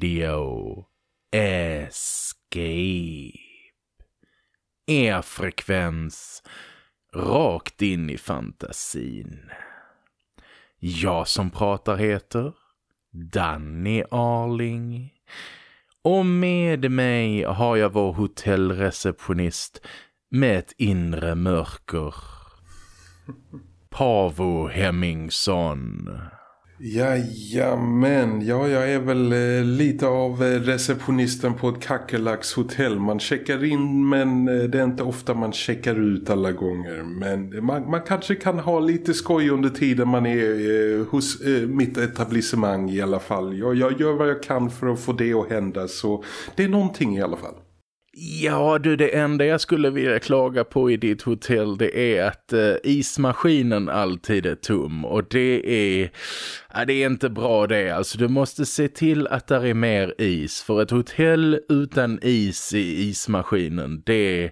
Radio Escape. E-frekvens. rakt in i fantasin. Jag som pratar heter Danny Arling. Och med mig har jag vår hotellreceptionist med ett inre mörker. Pavo Hemmingsson. Jajamän, ja jag är väl eh, lite av eh, receptionisten på ett kackerlackshotell. Man checkar in men eh, det är inte ofta man checkar ut alla gånger. Men man, man kanske kan ha lite skoj under tiden man är eh, hos eh, mitt etablissemang i alla fall. Jag, jag gör vad jag kan för att få det att hända så det är någonting i alla fall. Ja du, det enda jag skulle vilja klaga på i ditt hotell det är att eh, ismaskinen alltid är tom och det är, ja, det är inte bra det. Alltså du måste se till att där är mer is för ett hotell utan is i ismaskinen det,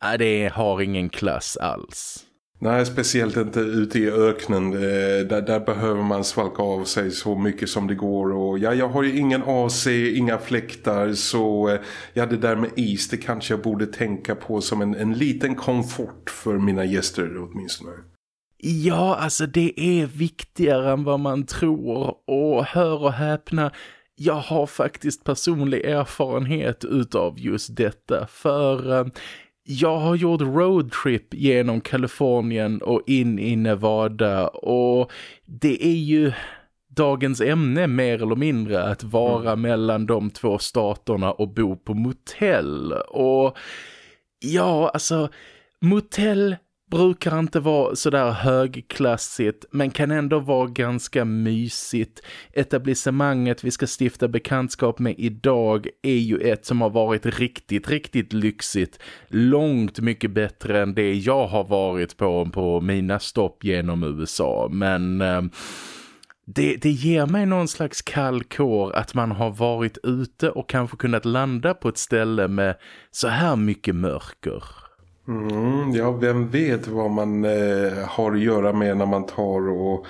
ja, det har ingen klass alls. Nej, speciellt inte ute i öknen. Eh, där, där behöver man svalka av sig så mycket som det går. Och ja, jag har ju ingen AC, inga fläktar. Så eh, ja, det där med is, det kanske jag borde tänka på som en, en liten komfort för mina gäster åtminstone. Ja, alltså det är viktigare än vad man tror. Och hör och häpna, jag har faktiskt personlig erfarenhet utav just detta. För eh, jag har gjort roadtrip genom Kalifornien och in i Nevada och det är ju dagens ämne mer eller mindre att vara mm. mellan de två staterna och bo på motell. Och ja, alltså motell brukar inte vara sådär högklassigt men kan ändå vara ganska mysigt. Etablissemanget vi ska stifta bekantskap med idag är ju ett som har varit riktigt, riktigt lyxigt. Långt mycket bättre än det jag har varit på på mina stopp genom USA. Men... Eh, det, det ger mig någon slags kallkår att man har varit ute och kanske kunnat landa på ett ställe med så här mycket mörker. Mm, ja, vem vet vad man eh, har att göra med när man tar och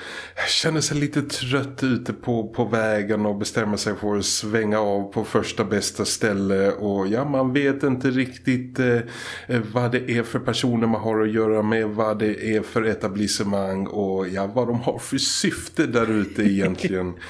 känner sig lite trött ute på, på vägen och bestämmer sig för att svänga av på första bästa ställe och ja, man vet inte riktigt eh, vad det är för personer man har att göra med, vad det är för etablissemang och ja, vad de har för syfte där ute egentligen.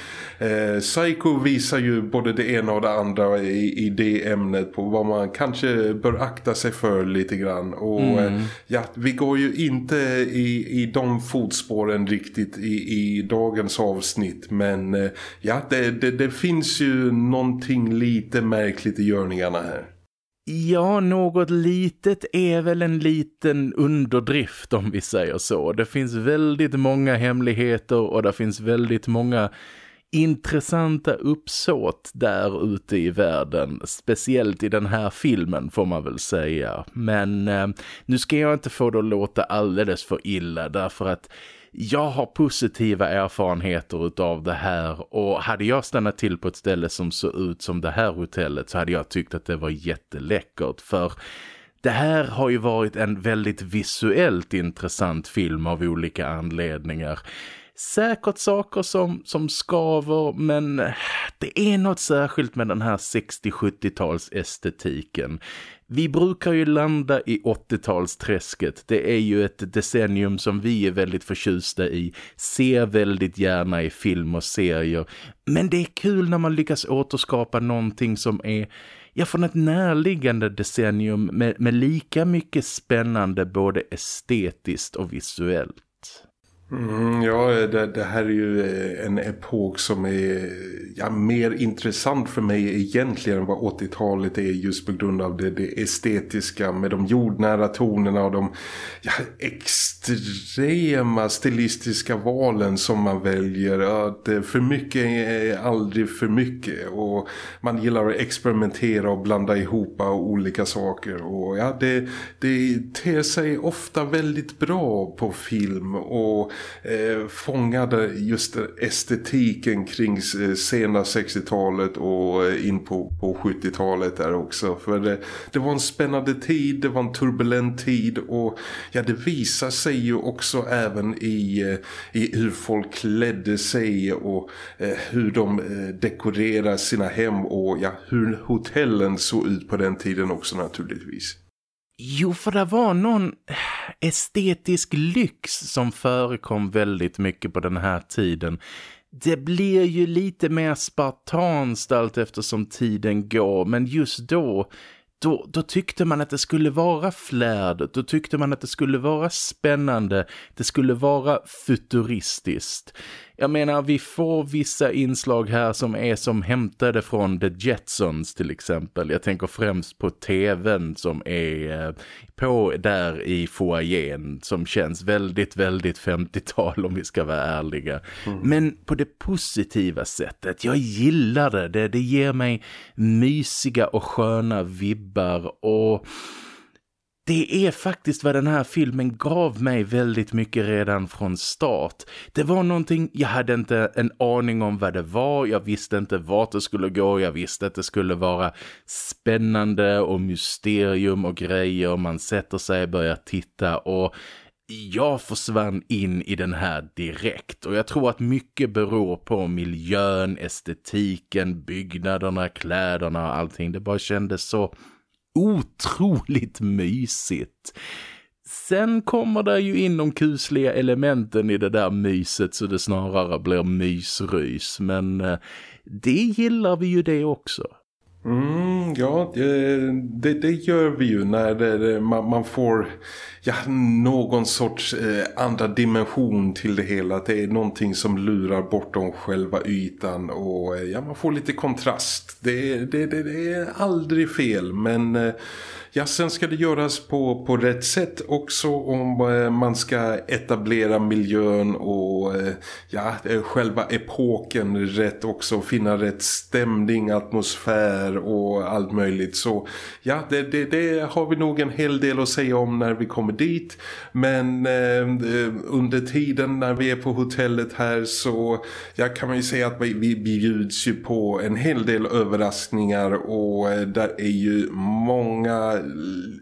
Eh, Psycho visar ju både det ena och det andra i, i det ämnet på vad man kanske bör akta sig för lite grann. Och eh, mm. ja, vi går ju inte i, i de fotspåren riktigt i, i dagens avsnitt. Men eh, ja, det, det, det finns ju någonting lite märkligt i görningarna här. Ja, något litet är väl en liten underdrift om vi säger så. Det finns väldigt många hemligheter och det finns väldigt många intressanta uppsåt där ute i världen. Speciellt i den här filmen får man väl säga. Men eh, nu ska jag inte få det att låta alldeles för illa därför att jag har positiva erfarenheter utav det här och hade jag stannat till på ett ställe som såg ut som det här hotellet så hade jag tyckt att det var jätteläckert för det här har ju varit en väldigt visuellt intressant film av olika anledningar säkert saker som, som skaver men eh, det är något särskilt med den här 60-70-tals estetiken. Vi brukar ju landa i 80-talsträsket. Det är ju ett decennium som vi är väldigt förtjusta i. Ser väldigt gärna i film och serier. Men det är kul när man lyckas återskapa någonting som är ja, från ett närliggande decennium med, med lika mycket spännande både estetiskt och visuellt. Mm, ja, det, det, här är ju eh, en epok som är ja, mer intressant för mig egentligen än vad 80-talet är just på grund av det, det, estetiska med de jordnära tonerna och de ja, extrema stilistiska valen som man väljer. Att för mycket är aldrig för mycket. Och man gillar att experimentera och blanda ihop olika saker. Och ja, det, det ter sig ofta väldigt bra på film. Och eh, fångade just estetiken kring eh, sena 60-talet och eh, in på, på 70-talet där också. För det, det var en spännande tid, det var en turbulent tid och ja, det visar sig ju också även i, eh, i hur folk klädde sig och eh, hur de eh, dekorerade sina hem och ja, hur hotellen såg ut på den tiden också naturligtvis. Jo, för det var någon estetisk lyx som förekom väldigt mycket på den här tiden. Det blir ju lite mer spartanskt allt eftersom tiden går, men just då då, då tyckte man att det skulle vara flärd, då tyckte man att det skulle vara spännande, det skulle vara futuristiskt. Jag menar, vi får vissa inslag här som är som hämtade från The Jetsons till exempel. Jag tänker främst på tvn som är eh, på där i foajén som känns väldigt, väldigt 50-tal om vi ska vara ärliga. Mm. Men på det positiva sättet, jag gillar det. det. Det ger mig mysiga och sköna vibbar och det är faktiskt vad den här filmen gav mig väldigt mycket redan från start. Det var någonting, jag hade inte en aning om vad det var, jag visste inte vart det skulle gå, jag visste att det skulle vara spännande och mysterium och grejer. Man sätter sig och börjar titta och jag försvann in i den här direkt och jag tror att mycket beror på miljön, estetiken, byggnaderna, kläderna och allting. Det bara kändes så otroligt mysigt. Sen kommer det ju in de kusliga elementen i det där myset så det snarare blir mysrys. Men eh, det gillar vi ju det också. Mm, ja, det, det, gör vi ju när det, man, man, får ja, någon sorts eh, andra dimension till det hela. Att det är någonting som lurar bortom själva ytan och eh, ja, man får lite kontrast. Det, det, det, det är aldrig fel men... Eh, Ja, sen ska det göras på, på rätt sätt också om eh, man ska etablera miljön och eh, ja, eh, själva epoken rätt också. Finna rätt stämning, atmosfär och allt möjligt. Så ja, det, det, det har vi nog en hel del att säga om när vi kommer dit. Men eh, under tiden när vi är på hotellet här så ja, kan man ju säga att vi, vi bjuds ju på en hel del överraskningar och där är ju många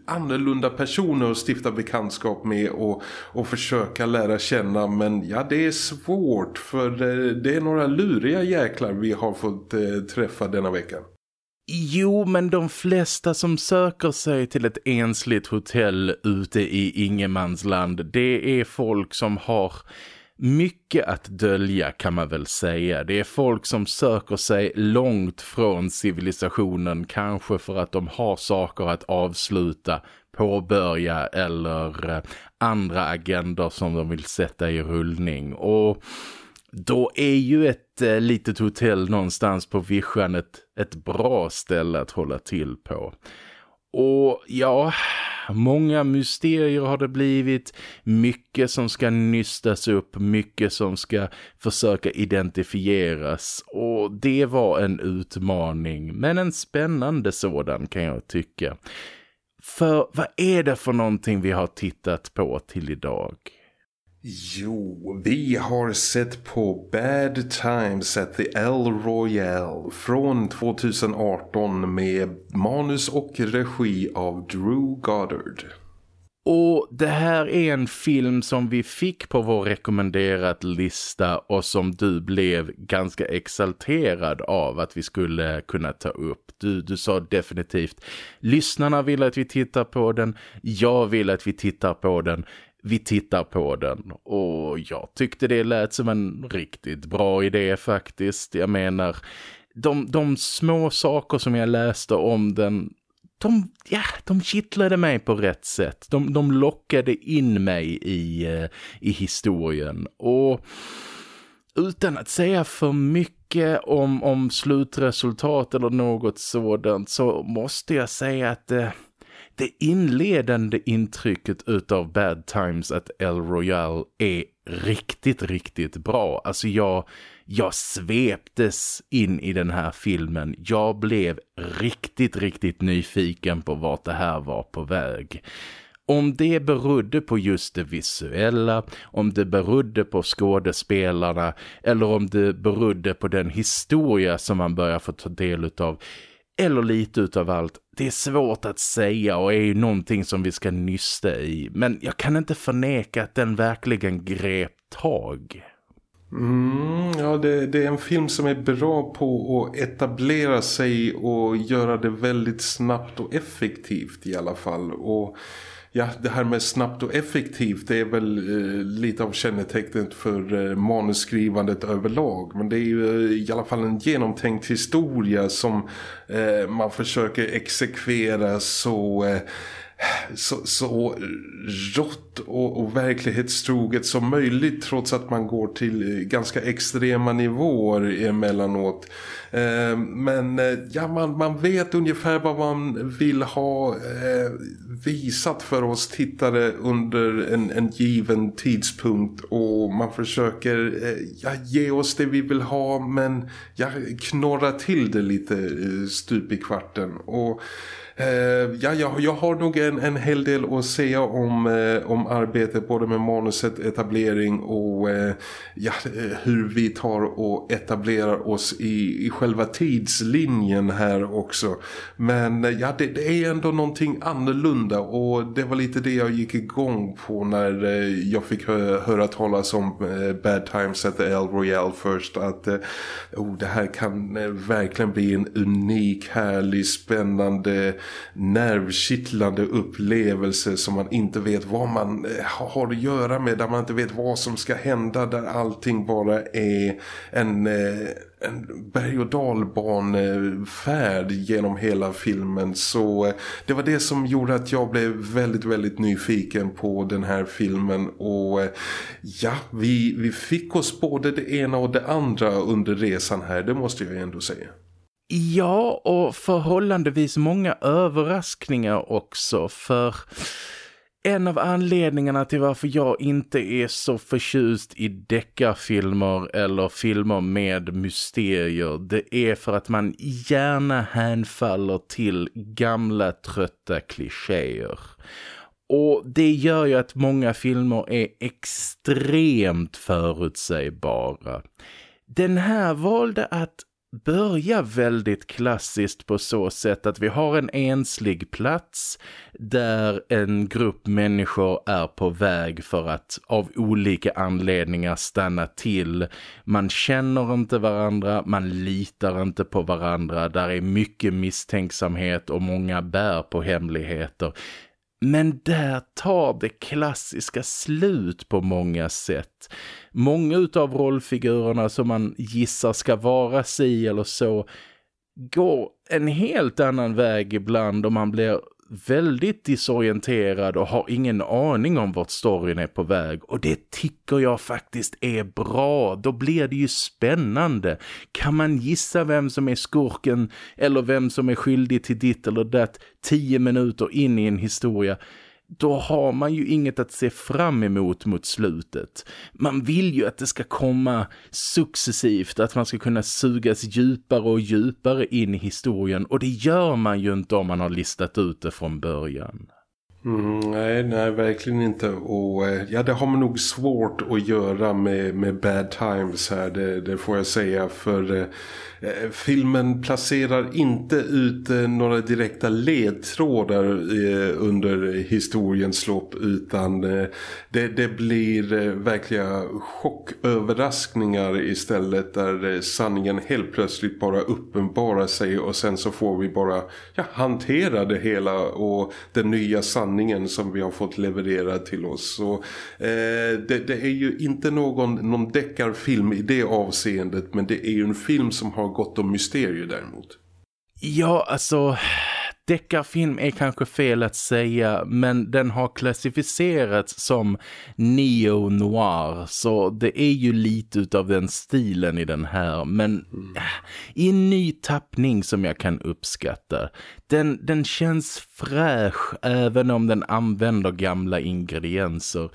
annorlunda personer att stifta bekantskap med och, och försöka lära känna. Men ja, det är svårt för det är några luriga jäklar vi har fått eh, träffa denna vecka. Jo, men de flesta som söker sig till ett ensligt hotell ute i ingenmansland, det är folk som har mycket att dölja kan man väl säga. Det är folk som söker sig långt från civilisationen kanske för att de har saker att avsluta, påbörja eller eh, andra agender som de vill sätta i rullning. Och då är ju ett eh, litet hotell någonstans på vischan ett, ett bra ställe att hålla till på. Och ja, många mysterier har det blivit. Mycket som ska nystas upp, mycket som ska försöka identifieras. Och det var en utmaning, men en spännande sådan kan jag tycka. För vad är det för någonting vi har tittat på till idag? Jo, vi har sett på Bad Times at the El Royale från 2018 med manus och regi av Drew Goddard. Och det här är en film som vi fick på vår rekommenderat lista och som du blev ganska exalterad av att vi skulle kunna ta upp. Du, du sa definitivt, lyssnarna vill att vi tittar på den, jag vill att vi tittar på den vi tittar på den och jag tyckte det lät som en riktigt bra idé faktiskt. Jag menar, de, de små saker som jag läste om den, de, ja, de kittlade mig på rätt sätt. De, de lockade in mig i, eh, i historien och utan att säga för mycket om, om slutresultat eller något sådant så måste jag säga att det... Det inledande intrycket utav Bad Times at El Royale är riktigt, riktigt bra. Alltså jag, jag sveptes in i den här filmen. Jag blev riktigt, riktigt nyfiken på vart det här var på väg. Om det berodde på just det visuella, om det berodde på skådespelarna eller om det berodde på den historia som man börjar få ta del av eller lite utav allt. Det är svårt att säga och är ju någonting som vi ska nysta i. Men jag kan inte förneka att den verkligen grep tag. Mm, ja, det, det, är en film som är bra på att etablera sig och göra det väldigt snabbt och effektivt i alla fall. Och ja, det här med snabbt och effektivt det är väl eh, lite av kännetecknet för eh, manusskrivandet överlag. Men det är ju eh, i alla fall en genomtänkt historia som eh, man försöker exekvera så... Eh, så, så rått och, och verklighetstroget som möjligt trots att man går till eh, ganska extrema nivåer emellanåt. Eh, men eh, ja, man, man vet ungefär vad man vill ha eh, visat för oss tittare under en, en given tidspunkt och man försöker eh, ja, ge oss det vi vill ha men ja, knorra till det lite eh, stup i kvarten och Eh, ja, jag, jag har nog en, en hel del att säga om, eh, om arbetet både med manuset, etablering och eh, ja, hur vi tar och etablerar oss i, i själva tidslinjen här också. Men ja, det, det, är ändå någonting annorlunda och det var lite det jag gick igång på när jag fick hö höra talas om Bad Times at the El Royale först. Att oh, det här kan verkligen bli en unik, härlig, spännande nervkittlande upplevelse som man inte vet vad man eh, har att göra med, där man inte vet vad som ska hända, där allting bara är en, eh, en berg- och dalbanefärd genom hela filmen. Så eh, det var det som gjorde att jag blev väldigt, väldigt nyfiken på den här filmen och ja, vi, vi fick oss både det ena och det andra under resan här, det måste jag ändå säga. Ja, och förhållandevis många överraskningar också för en av anledningarna till varför jag inte är så förtjust i deckarfilmer eller filmer med mysterier det är för att man gärna hänfaller till gamla trötta klichéer. Och det gör ju att många filmer är extremt förutsägbara. Den här valde att Börja väldigt klassiskt på så sätt att vi har en enslig plats där en grupp människor är på väg för att av olika anledningar stanna till. Man känner inte varandra, man litar inte på varandra, där är mycket misstänksamhet och många bär på hemligheter. Men där tar det klassiska slut på många sätt. Många av rollfigurerna som man gissar ska vara si eller så går en helt annan väg ibland och man blir väldigt disorienterad och har ingen aning om vart storyn är på väg. Och det tycker jag faktiskt är bra. Då blir det ju spännande. Kan man gissa vem som är skurken eller vem som är skyldig till ditt eller det tio minuter in i en historia då har man ju inget att se fram emot mot slutet. Man vill ju att det ska komma successivt, att man ska kunna sugas djupare och djupare in i historien och det gör man ju inte om man har listat ut det från början. Mm, nej, nej, verkligen inte. Och eh, ja, det har man nog svårt att göra med, med Bad Times här, det, det får jag säga. För Eh, Eh, filmen placerar inte ut eh, några direkta ledtrådar eh, under historiens lopp utan det, det blir verkliga chocköverraskningar istället där sanningen helt plötsligt bara uppenbarar sig och sen så får vi bara ja, hantera det hela och den nya sanningen som vi har fått levererad till oss. Så, eh, det, det, är ju inte någon, någon deckarfilm i det avseendet men det är ju en film som har gott om mysterier däremot. Ja, alltså... Deckarfilm är kanske fel att säga men den har klassificerats som neo-noir så det är ju lite av den stilen i den här men i en ny tappning som jag kan uppskatta. Den, den känns fräsch även om den använder gamla ingredienser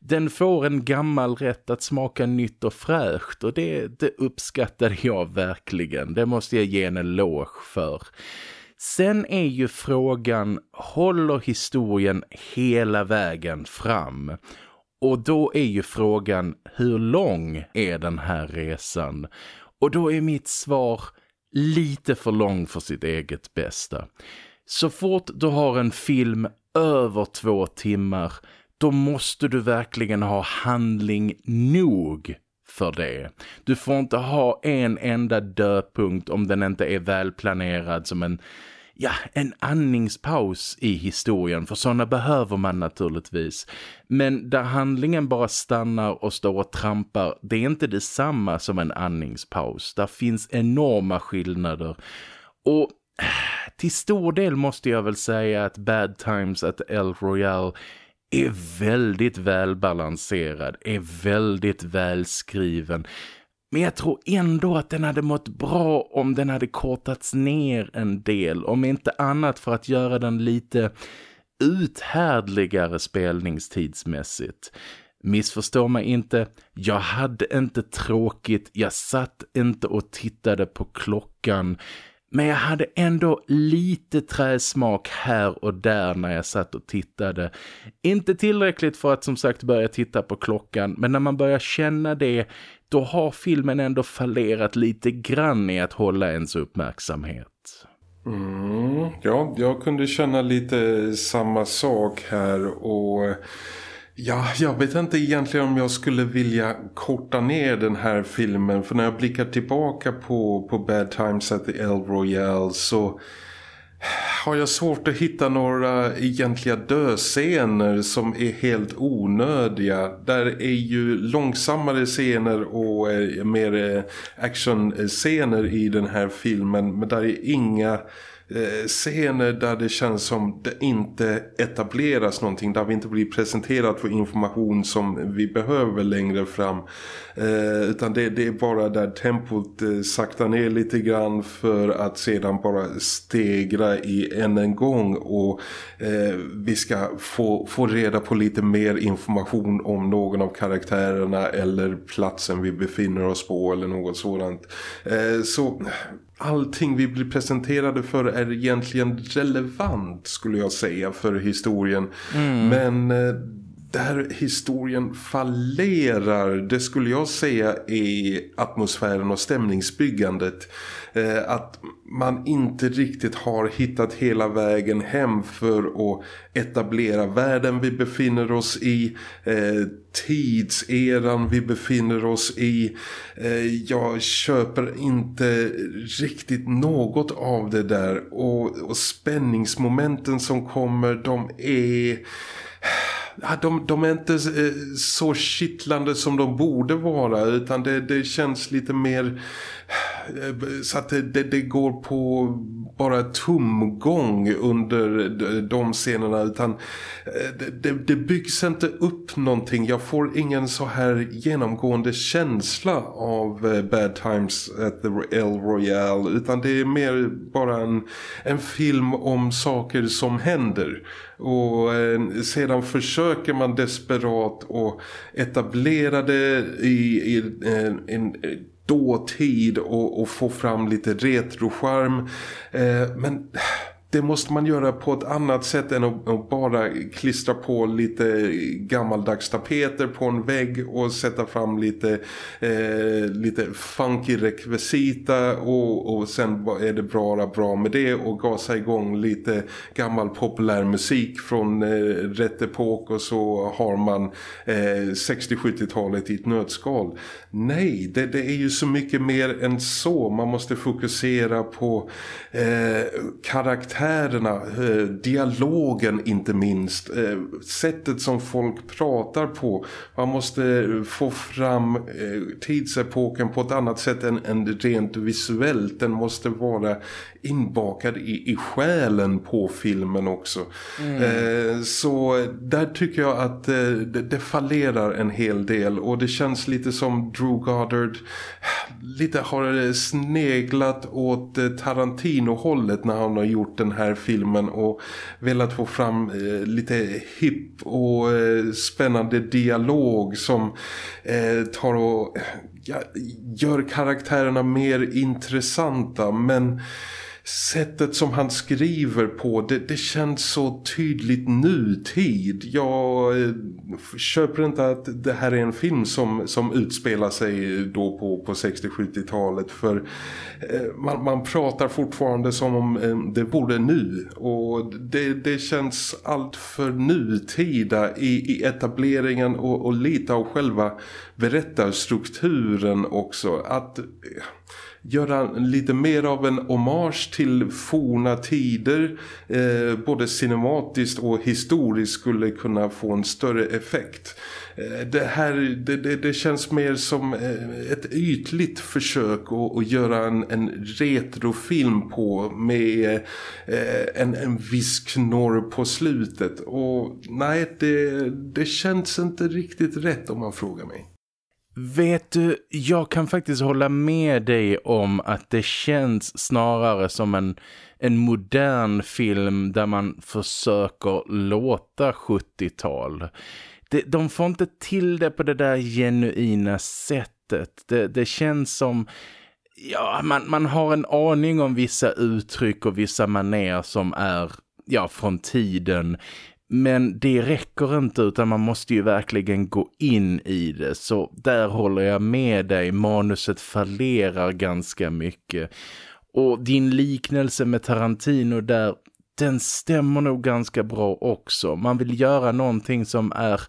den får en gammal rätt att smaka nytt och fräscht och det, det uppskattade jag verkligen. Det måste jag ge en eloge för. Sen är ju frågan, håller historien hela vägen fram? Och då är ju frågan, hur lång är den här resan? Och då är mitt svar lite för lång för sitt eget bästa. Så fort du har en film över två timmar, då måste du verkligen ha handling nog för det. Du får inte ha en enda dödpunkt om den inte är välplanerad som en ja, en andningspaus i historien för sådana behöver man naturligtvis. Men där handlingen bara stannar och står och trampar, det är inte detsamma som en andningspaus. Där finns enorma skillnader. Och till stor del måste jag väl säga att Bad Times at El Royale är väldigt välbalanserad, är väldigt välskriven. Men jag tror ändå att den hade mått bra om den hade kortats ner en del. Om inte annat för att göra den lite uthärdligare spelningstidsmässigt. Missförstå mig inte, jag hade inte tråkigt, jag satt inte och tittade på klockan. Men jag hade ändå lite träsmak här och där när jag satt och tittade. Inte tillräckligt för att som sagt börja titta på klockan, men när man börjar känna det, då har filmen ändå fallerat lite grann i att hålla ens uppmärksamhet. Mm, ja, jag kunde känna lite samma sak här och Ja, jag vet inte egentligen om jag skulle vilja korta ner den här filmen. För när jag blickar tillbaka på, på Bad Times at the El Royale så har jag svårt att hitta några egentliga dödscener som är helt onödiga. Där är ju långsammare scener och eh, mer eh, actionscener i den här filmen. Men där är inga Eh, scener där det känns som det inte etableras någonting. Där vi inte blir presenterat för information som vi behöver längre fram. Eh, utan det, det, är bara där tempot eh, saktar ner lite grann för att sedan bara stegra i än en gång. Och eh, vi ska få, få reda på lite mer information om någon av karaktärerna eller platsen vi befinner oss på eller något sådant. Eh, så allting vi blir presenterade för är egentligen relevant skulle jag säga för historien. Mm. Men eh, där historien fallerar, det skulle jag säga är atmosfären och stämningsbyggandet. Eh, att man inte riktigt har hittat hela vägen hem för att etablera världen vi befinner oss i, eh, tidseran vi befinner oss i. Eh, jag köper inte riktigt något av det där och, och spänningsmomenten som kommer, de är de, de är inte eh, så kittlande som de borde vara utan det, det känns lite mer eh, så att det, det, går på bara tumgång under de scenerna utan eh, det, det, byggs inte upp någonting. Jag får ingen så här genomgående känsla av eh, Bad Times at the El Royale utan det är mer bara en, en film om saker som händer och eh, sedan försöker man desperat att etablera det i, i en, en dåtid och, och få fram lite retrocharm. Eh, men det måste man göra på ett annat sätt än att, bara klistra på lite gammaldags tapeter på en vägg och sätta fram lite, eh, lite funky rekvisita och, och sen är det bara bra med det och gasa igång lite gammal populär musik från eh, rätt epok och så har man eh, 60-70-talet i ett nötskal. Nej, det, det, är ju så mycket mer än så. Man måste fokusera på eh, karaktär karaktärerna, eh, dialogen inte minst, eh, sättet som folk pratar på. Man måste eh, få fram eh, tidsepoken på ett annat sätt än, än rent visuellt. Den måste vara inbakad i, i själen på filmen också. Mm. Eh, så där tycker jag att eh, det, det fallerar en hel del och det känns lite som Drew Goddard lite har sneglat åt eh, Tarantino-hållet när han har gjort den här filmen och velat få fram eh, lite hipp och eh, spännande dialog som eh, tar och ja, gör karaktärerna mer intressanta men sättet som han skriver på, det, det känns så tydligt nutid. Jag eh, köper inte att det här är en film som, som utspelar sig då på, på 60-70-talet för eh, man, man pratar fortfarande som om eh, det vore nu och det, det känns allt för nutida i, i etableringen och, och lite av själva berättarstrukturen också. Att eh, göra lite mer av en hommage till forna tider eh, både cinematiskt och historiskt skulle kunna få en större effekt. Eh, det här det, det, det, känns mer som eh, ett ytligt försök att, att göra en, en retrofilm på med eh, en, en viss knorr på slutet och nej det, det känns inte riktigt rätt om man frågar mig. Vet du, jag kan faktiskt hålla med dig om att det känns snarare som en, en modern film där man försöker låta 70-tal. De får inte till det på det där genuina sättet. Det, det känns som... Ja, man, man har en aning om vissa uttryck och vissa maner som är ja, från tiden. Men det räcker inte utan man måste ju verkligen gå in i det. Så där håller jag med dig. Manuset fallerar ganska mycket. Och din liknelse med Tarantino där, den stämmer nog ganska bra också. Man vill göra någonting som är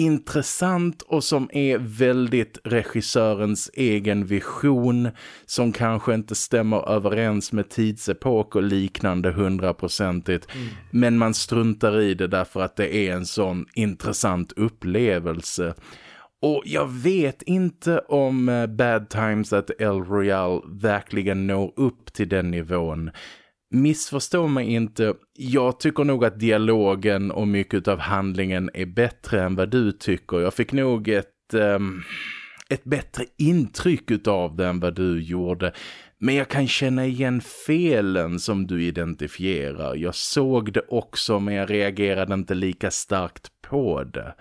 intressant och som är väldigt regissörens egen vision som kanske inte stämmer överens med tidsepok och liknande hundraprocentigt. Mm. men man struntar i det därför att det är en sån intressant upplevelse. Och jag vet inte om eh, Bad Times at El Royale verkligen når upp till den nivån Missförstå mig inte, jag tycker nog att dialogen och mycket av handlingen är bättre än vad du tycker. Jag fick nog ett, um, ett bättre intryck av det än vad du gjorde. Men jag kan känna igen felen som du identifierar. Jag såg det också men jag reagerade inte lika starkt på det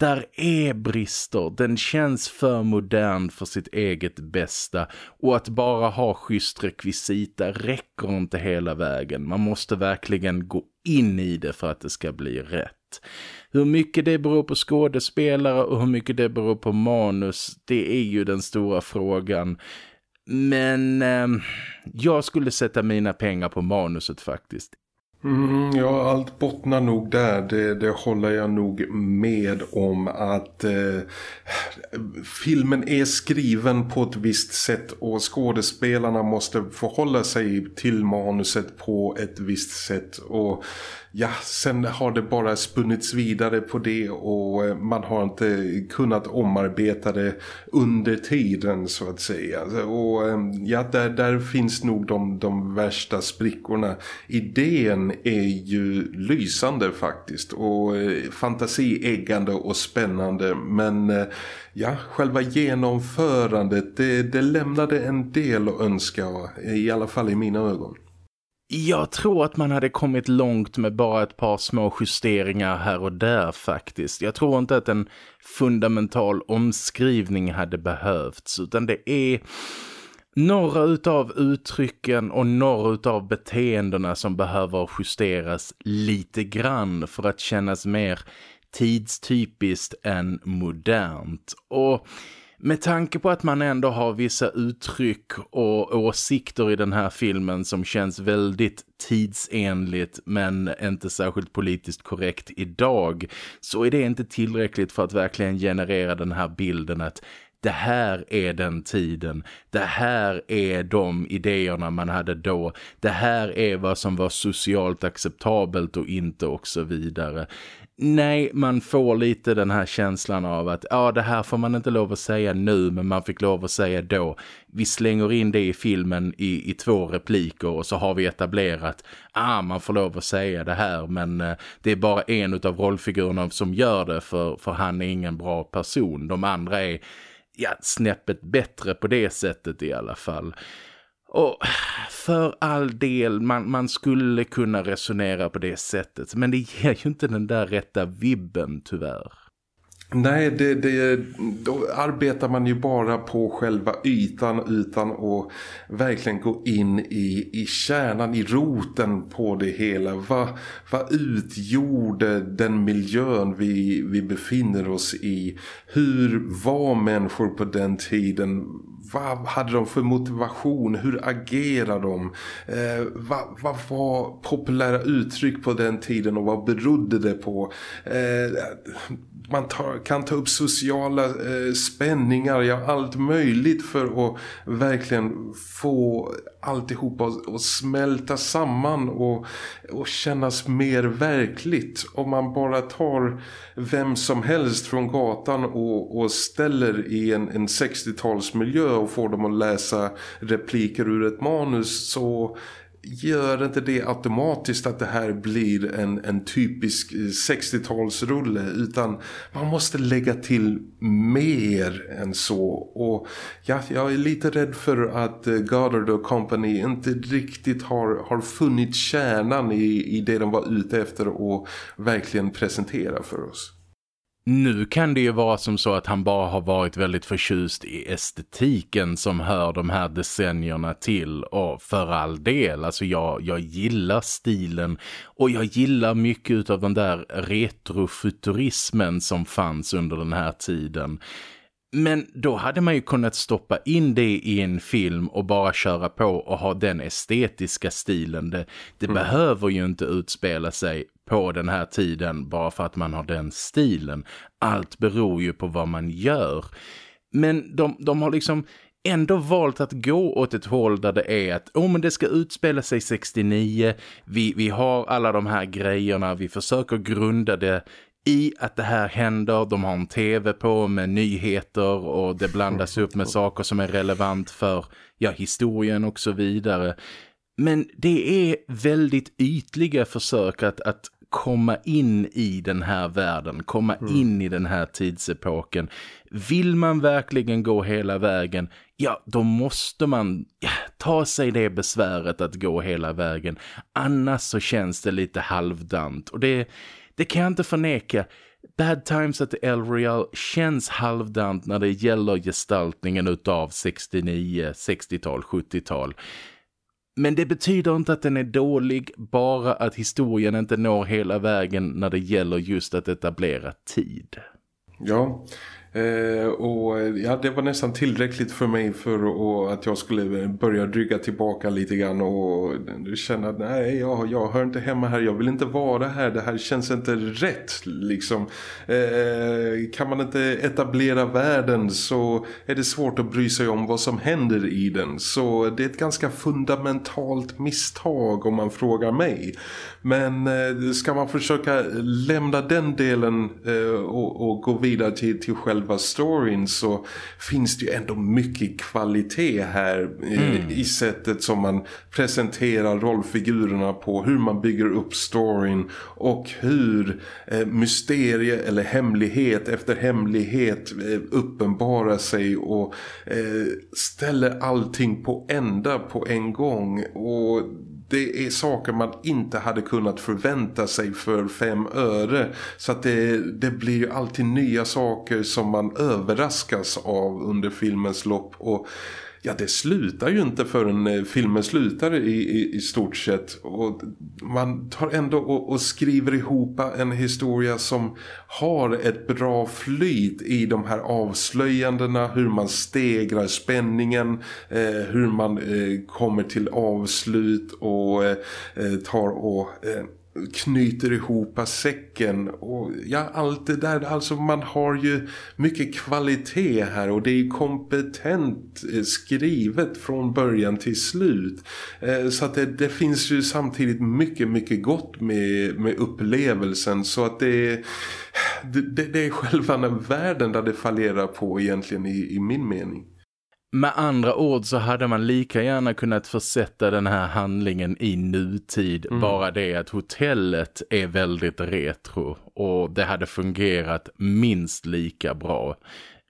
där är brister. Den känns för modern för sitt eget bästa. Och att bara ha schysst rekvisita räcker inte hela vägen. Man måste verkligen gå in i det för att det ska bli rätt. Hur mycket det beror på skådespelare och hur mycket det beror på manus, det är ju den stora frågan. Men eh, jag skulle sätta mina pengar på manuset faktiskt. Mm, ja, allt bottnar nog där. Det, det håller jag nog med om att eh, filmen är skriven på ett visst sätt och skådespelarna måste förhålla sig till manuset på ett visst sätt och ja, sen har det bara spunnits vidare på det och eh, man har inte kunnat omarbeta det under tiden så att säga. Och eh, ja, där, där finns nog de, de värsta sprickorna. Idén är ju lysande faktiskt och eh, fantasieggande och spännande men ja, själva genomförandet det, det lämnade en del att önska i alla fall i mina ögon. Jag tror att man hade kommit långt med bara ett par små justeringar här och där faktiskt. Jag tror inte att en fundamental omskrivning hade behövts utan det är några utav uttrycken och några utav beteendena som behöver justeras lite grann för att kännas mer tidstypiskt än modernt. Och med tanke på att man ändå har vissa uttryck och åsikter i den här filmen som känns väldigt tidsenligt men inte särskilt politiskt korrekt idag så är det inte tillräckligt för att verkligen generera den här bilden att det här är den tiden, det här är de idéerna man hade då, det här är vad som var socialt acceptabelt och inte och så vidare. Nej, man får lite den här känslan av att ja, det här får man inte lov att säga nu men man fick lov att säga då. Vi slänger in det i filmen i, i två repliker och så har vi etablerat ah, man får lov att säga det här men eh, det är bara en av rollfigurerna som gör det för, för han är ingen bra person. De andra är ja, snäppet bättre på det sättet i alla fall. Och för all del, man, man skulle kunna resonera på det sättet. Men det ger ju inte den där rätta vibben tyvärr. Nej, det, det, då arbetar man ju bara på själva ytan utan att verkligen gå in i, i kärnan, i roten på det hela. Vad, vad utgjorde den miljön vi, vi befinner oss i? Hur var människor på den tiden? Vad hade de för motivation? Hur agerade de? Eh, vad, vad var populära uttryck på den tiden och vad berodde det på? Eh, man tar, kan ta upp sociala eh, spänningar, ja allt möjligt för att verkligen få alltihopa att smälta samman och, och kännas mer verkligt. Om man bara tar vem som helst från gatan och, och ställer i en, en 60-talsmiljö och får dem att läsa repliker ur ett manus så gör inte det automatiskt att det här blir en, en typisk eh, 60-talsrulle utan man måste lägga till mer än så och ja, jag är lite rädd för att eh, Goddard och Company inte riktigt har, har funnit kärnan i, i det de var ute efter och verkligen presentera för oss. Nu kan det ju vara som så att han bara har varit väldigt förtjust i estetiken som hör de här decennierna till och för all del, alltså jag, jag gillar stilen och jag gillar mycket av den där retrofuturismen som fanns under den här tiden. Men då hade man ju kunnat stoppa in det i en film och bara köra på och ha den estetiska stilen. Det, det mm. behöver ju inte utspela sig på den här tiden bara för att man har den stilen. Allt beror ju på vad man gör. Men de, de har liksom ändå valt att gå åt ett håll där det är att oh, men det ska utspela sig 69, vi, vi har alla de här grejerna, vi försöker grunda det i att det här händer. De har en tv på med nyheter och det blandas upp med saker som är relevant för ja, historien och så vidare. Men det är väldigt ytliga försök att, att komma in i den här världen, komma mm. in i den här tidsepoken. Vill man verkligen gå hela vägen, ja då måste man ja, ta sig det besväret att gå hela vägen. Annars så känns det lite halvdant och det, det kan jag inte förneka. Bad Times at the El Real känns halvdant när det gäller gestaltningen utav 69, 60-tal, 70-tal. Men det betyder inte att den är dålig, bara att historien inte når hela vägen när det gäller just att etablera tid. Ja, Eh, och ja, det var nästan tillräckligt för mig för och, att jag skulle börja drygga tillbaka lite grann och känna att nej, jag, jag hör inte hemma här, jag vill inte vara här, det här känns inte rätt liksom. Eh, kan man inte etablera världen så är det svårt att bry sig om vad som händer i den. Så det är ett ganska fundamentalt misstag om man frågar mig. Men eh, ska man försöka lämna den delen eh, och, och, gå vidare till, till själva storyn så finns det ju ändå mycket kvalitet här eh, mm. i sättet som man presenterar rollfigurerna på, hur man bygger upp storyn och hur eh, mysterie eller hemlighet efter hemlighet eh, uppenbarar sig och eh, ställer allting på ända på en gång och det är saker man inte hade kunnat förvänta sig för fem öre. Så att det, det blir ju alltid nya saker som man överraskas av under filmens lopp. Och ja det slutar ju inte förrän eh, filmen slutar i, i, i stort sett. Och man tar ändå och, och, skriver ihop en historia som har ett bra flyt i de här avslöjandena, hur man stegrar spänningen, eh, hur man eh, kommer till avslut och eh, eh tar och eh, knyter ihop säcken och ja, allt det där, alltså man har ju mycket kvalitet här och det är kompetent eh, skrivet från början till slut. Eh, så att det, det, finns ju samtidigt mycket, mycket gott med, med upplevelsen. Så att det, det, det är själva världen där det fallerar på egentligen i, i min mening. Med andra ord så hade man lika gärna kunnat försätta den här handlingen i nutid. Mm. Bara det att hotellet är väldigt retro och det hade fungerat minst lika bra.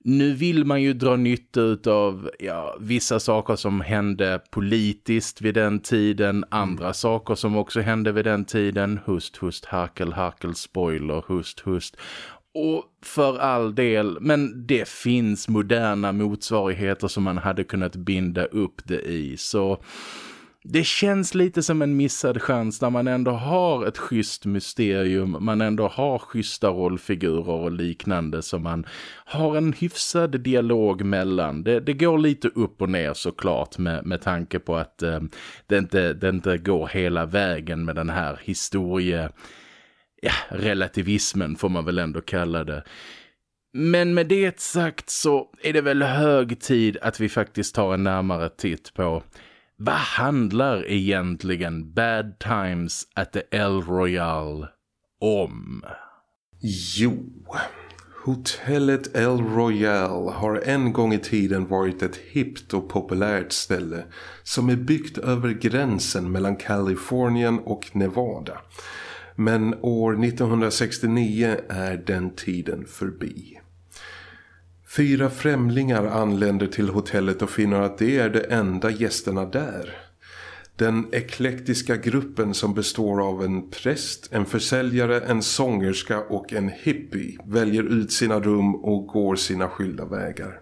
Nu vill man ju dra nytta av ja, vissa saker som hände politiskt vid den tiden, andra mm. saker som också hände vid den tiden, hust, hust, harkel, harkel, spoiler, hust, hust. Och för all del, men det finns moderna motsvarigheter som man hade kunnat binda upp det i. Så det känns lite som en missad chans när man ändå har ett schysst mysterium, man ändå har schyssta rollfigurer och liknande som man har en hyfsad dialog mellan. Det, det går lite upp och ner såklart med, med tanke på att eh, det, inte, det inte går hela vägen med den här historie... Ja, relativismen får man väl ändå kalla det. Men med det sagt så är det väl hög tid att vi faktiskt tar en närmare titt på vad handlar egentligen Bad Times at the El Royale om? Jo, hotellet El Royale har en gång i tiden varit ett hippt och populärt ställe som är byggt över gränsen mellan Kalifornien och Nevada. Men år 1969 är den tiden förbi. Fyra främlingar anländer till hotellet och finner att det är de enda gästerna där. Den eklektiska gruppen som består av en präst, en försäljare, en sångerska och en hippie väljer ut sina rum och går sina skilda vägar.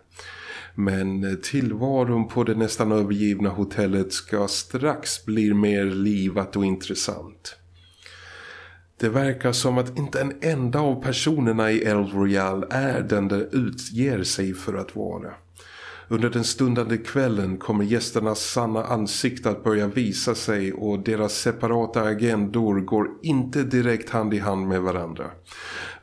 Men tillvaron på det nästan övergivna hotellet ska strax bli mer livat och intressant. Det verkar som att inte en enda av personerna i El Royale är den det utger sig för att vara. Under den stundande kvällen kommer gästernas sanna ansikte att börja visa sig och deras separata agendor går inte direkt hand i hand med varandra.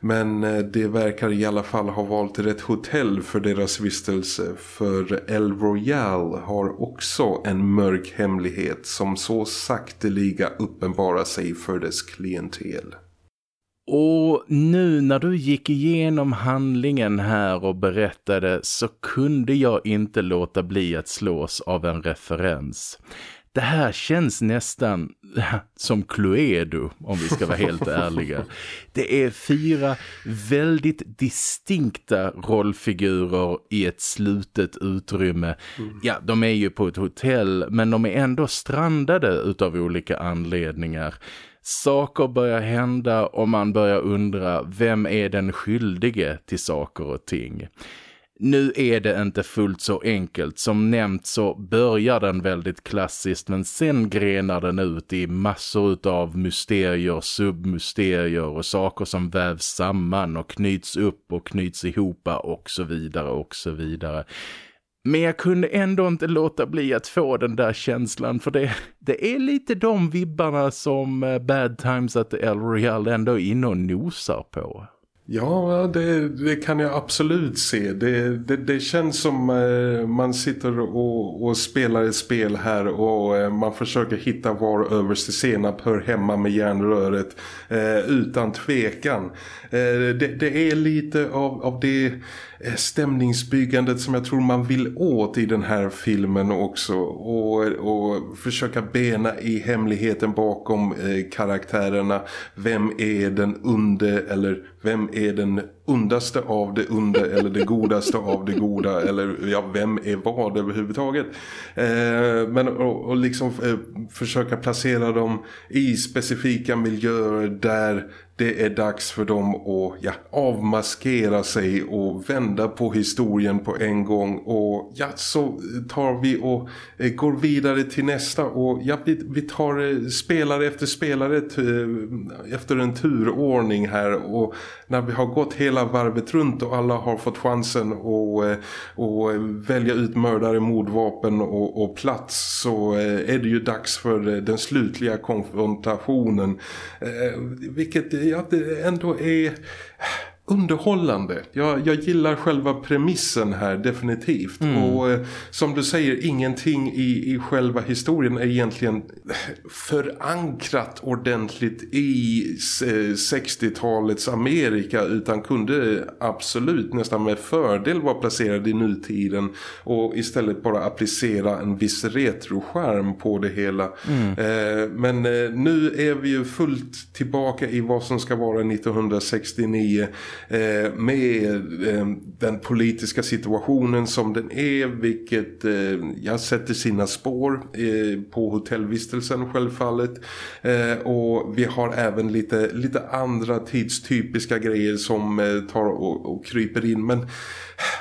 Men eh, det verkar i alla fall ha valt rätt hotell för deras vistelse för El-Royale har också en mörk hemlighet som så sakteliga uppenbarar sig för dess klientel. Och nu när du gick igenom handlingen här och berättade så kunde jag inte låta bli att slås av en referens. Det här känns nästan som Cluedo om vi ska vara helt ärliga. Det är fyra väldigt distinkta rollfigurer i ett slutet utrymme. Mm. Ja, de är ju på ett hotell men de är ändå strandade utav olika anledningar. Saker börjar hända och man börjar undra vem är den skyldige till saker och ting. Nu är det inte fullt så enkelt. Som nämnt så börjar den väldigt klassiskt men sen grenar den ut i massor av mysterier, submysterier och saker som vävs samman och knyts upp och knyts ihop och så vidare och så vidare. Men jag kunde ändå inte låta bli att få den där känslan för det, det är lite de vibbarna som eh, Bad Times at the El Royale ändå är inne och nosar på. Ja, det, det, kan jag absolut se. Det, det, det känns som eh, man sitter och, och, spelar ett spel här och eh, man försöker hitta var överste senap hör hemma med järnröret eh, utan tvekan. Eh, det, det, är lite av, av det eh, stämningsbyggandet som jag tror man vill åt i den här filmen också och, och försöka bena i hemligheten bakom eh, karaktärerna. Vem är den onde? eller vem är den undaste av det unde eller det godaste av det goda eller ja, vem är vad överhuvudtaget. Eh, men och, och liksom eh, försöka placera dem i specifika miljöer där det är dags för dem att ja, avmaskera sig och vända på historien på en gång. Och ja, så tar vi och eh, går vidare till nästa. Och ja, vi, vi tar eh, spelare efter spelare eh, efter en turordning här. Och när vi har gått hela varvet runt och alla har fått chansen att och välja ut mördare, mordvapen och, och plats så är det ju dags för den slutliga konfrontationen. Vilket ja, det ändå är underhållande. Jag, jag gillar själva premissen här definitivt. Mm. Och eh, som du säger, ingenting i, i själva historien är egentligen förankrat ordentligt i 60-talets eh, Amerika utan kunde absolut nästan med fördel vara placerad i nutiden och istället bara applicera en viss retroskärm på det hela. Mm. Eh, men nu är vi ju fullt tillbaka i vad som ska vara 1969 eh, Eh, med eh, den politiska situationen som den är vilket eh, jag sätter sina spår eh, på hotellvistelsen självfallet. Eh, och vi har även lite, lite andra tidstypiska grejer som eh, tar och, och kryper in. Men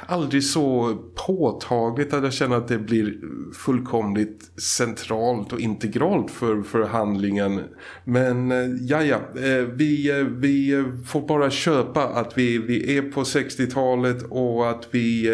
aldrig så påtagligt att jag känner att det blir fullkomligt centralt och integralt för, för handlingen. Men eh, ja, ja, eh, vi, eh, vi får bara köpa att vi, vi är på 60-talet och att vi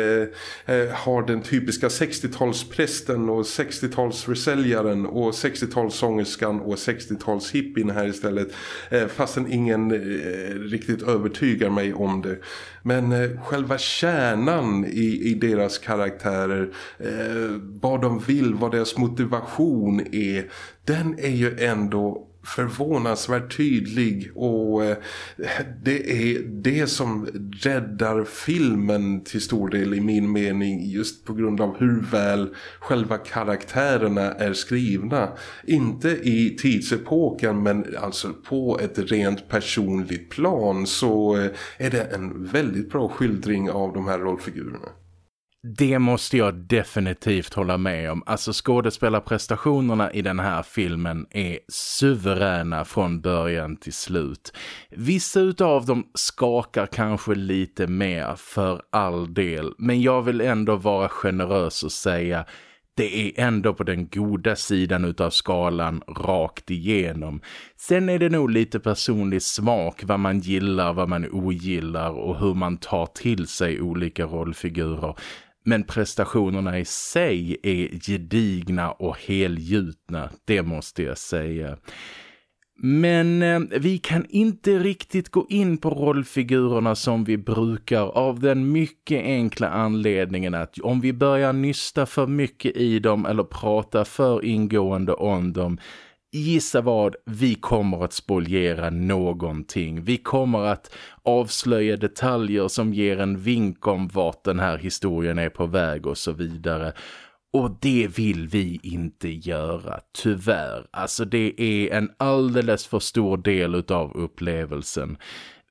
eh, har den typiska 60-talsprästen och 60-talsförsäljaren och 60-talssångerskan och 60-talshippien här istället. Eh, fastän ingen eh, riktigt övertygar mig om det. Men eh, själva kärnan i, i deras karaktärer, eh, vad de vill, vad deras motivation är, den är ju ändå förvånansvärt tydlig och eh, det är det som räddar filmen till stor del i min mening just på grund av hur väl själva karaktärerna är skrivna. Inte i tidsepoken men alltså på ett rent personligt plan så eh, är det en väldigt bra skildring av de här rollfigurerna. Det måste jag definitivt hålla med om. Alltså skådespelarprestationerna i den här filmen är suveräna från början till slut. Vissa utav dem skakar kanske lite mer för all del. Men jag vill ändå vara generös och säga det är ändå på den goda sidan utav skalan rakt igenom. Sen är det nog lite personlig smak vad man gillar, vad man ogillar och hur man tar till sig olika rollfigurer. Men prestationerna i sig är gedigna och helgjutna, det måste jag säga. Men eh, vi kan inte riktigt gå in på rollfigurerna som vi brukar av den mycket enkla anledningen att om vi börjar nysta för mycket i dem eller prata för ingående om dem gissa vad, vi kommer att spoliera någonting. Vi kommer att avslöja detaljer som ger en vink om vart den här historien är på väg och så vidare. Och det vill vi inte göra, tyvärr. Alltså det är en alldeles för stor del av upplevelsen.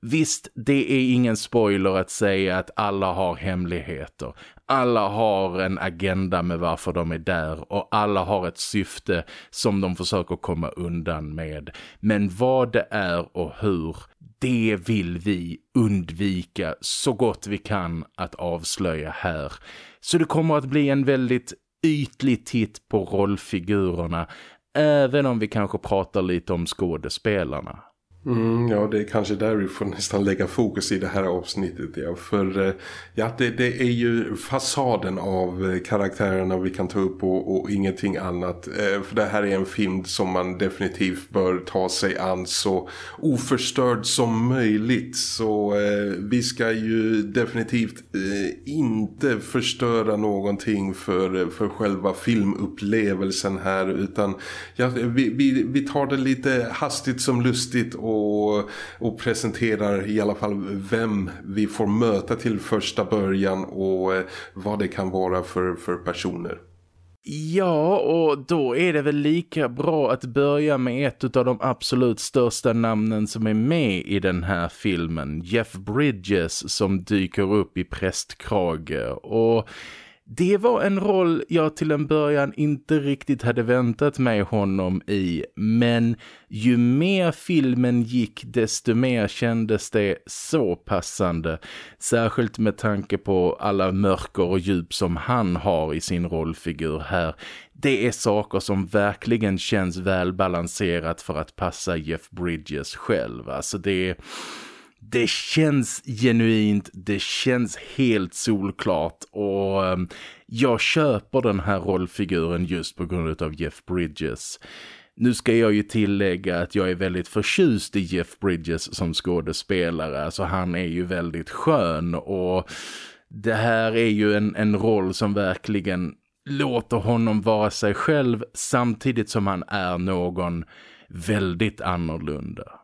Visst, det är ingen spoiler att säga att alla har hemligheter. Alla har en agenda med varför de är där och alla har ett syfte som de försöker komma undan med. Men vad det är och hur, det vill vi undvika så gott vi kan att avslöja här. Så det kommer att bli en väldigt ytlig titt på rollfigurerna även om vi kanske pratar lite om skådespelarna. Mm, ja, det är kanske där vi får nästan lägga fokus i det här avsnittet. Ja. För eh, ja, det, det, är ju fasaden av eh, karaktärerna vi kan ta upp och, och ingenting annat. Eh, för det här är en film som man definitivt bör ta sig an så oförstörd som möjligt. Så eh, vi ska ju definitivt eh, inte förstöra någonting för, för själva filmupplevelsen här. Utan ja, vi, vi, vi tar det lite hastigt som lustigt och, och presenterar i alla fall vem vi får möta till första början och eh, vad det kan vara för, för personer. Ja, och då är det väl lika bra att börja med ett av de absolut största namnen som är med i den här filmen. Jeff Bridges som dyker upp i prästkrage. Och det var en roll jag till en början inte riktigt hade väntat mig honom i, men ju mer filmen gick desto mer kändes det så passande. Särskilt med tanke på alla mörker och djup som han har i sin rollfigur här. Det är saker som verkligen känns välbalanserat för att passa Jeff Bridges själv. Alltså det är det känns genuint, det känns helt solklart och ehm, jag köper den här rollfiguren just på grund av Jeff Bridges. Nu ska jag ju tillägga att jag är väldigt förtjust i Jeff Bridges som skådespelare. Alltså han är ju väldigt skön och det här är ju en, en roll som verkligen låter honom vara sig själv samtidigt som han är någon väldigt annorlunda.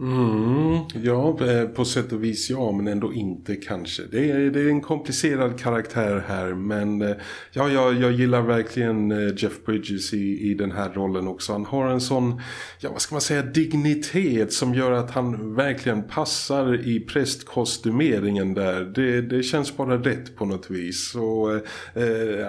Mm, ja, eh, på sätt och vis ja, men ändå inte kanske. Det är, det är en komplicerad karaktär här, men eh, ja, jag, jag gillar verkligen eh, Jeff Bridges i, i den här rollen också. Han har en sån, ja vad ska man säga, dignitet som gör att han verkligen passar i prästkostymeringen där. Det, det känns bara rätt på något vis. Och, eh,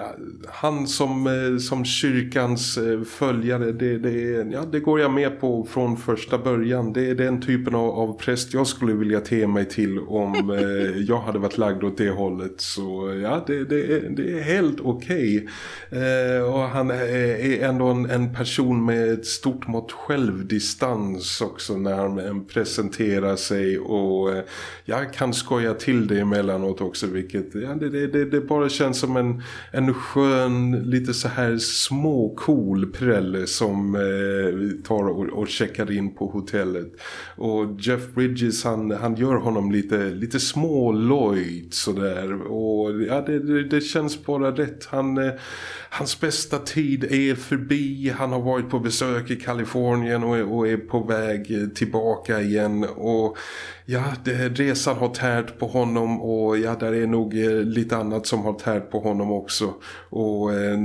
han som, som kyrkans följare, det, det, ja, det går jag med på från första början. Det är den typen av, av präst jag skulle vilja te mig till om eh, jag hade varit lagd åt det hållet. Så ja, det, det, är, det är helt okej. Okay. Eh, och han är, ändå en, en, person med ett stort mått självdistans också när han presenterar sig och eh, jag kan skoja till det emellanåt också vilket ja, det, det, det, bara känns som en, en skön, lite så här små cool prelle som eh, tar och, och checkar in på hotellet. Och Jeff Bridges han, han gör honom lite, lite smålojt sådär. Och ja, det, det, det, känns bara rätt. Han, eh, hans bästa tid är förbi. Han har varit på besök i Kalifornien och, och är på väg tillbaka igen. Och ja, det, resan har tärt på honom och ja, där är nog eh, lite annat som har tärt på honom också. Och eh,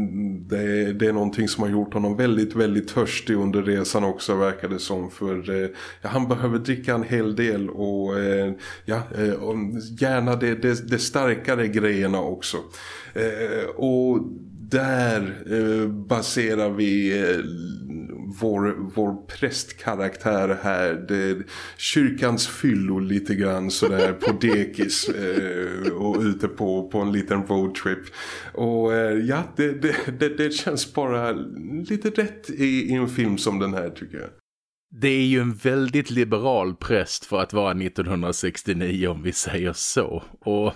det, det, är någonting som har gjort honom väldigt, väldigt törstig under resan också verkar det som. För eh, ja, han behöver dricka en hel del och eh, ja, eh, och gärna det, det, det starkare grejerna också. Eh, och där baserar vi vår, vår prästkaraktär här. Det, kyrkans fyllo lite grann sådär på dekis eh, och ute på, på en liten roadtrip. Och eh, ja, det, det, det, det, känns bara lite rätt i, i en film som den här tycker jag. Det är ju en väldigt liberal präst för att vara 1969 om vi säger så. Och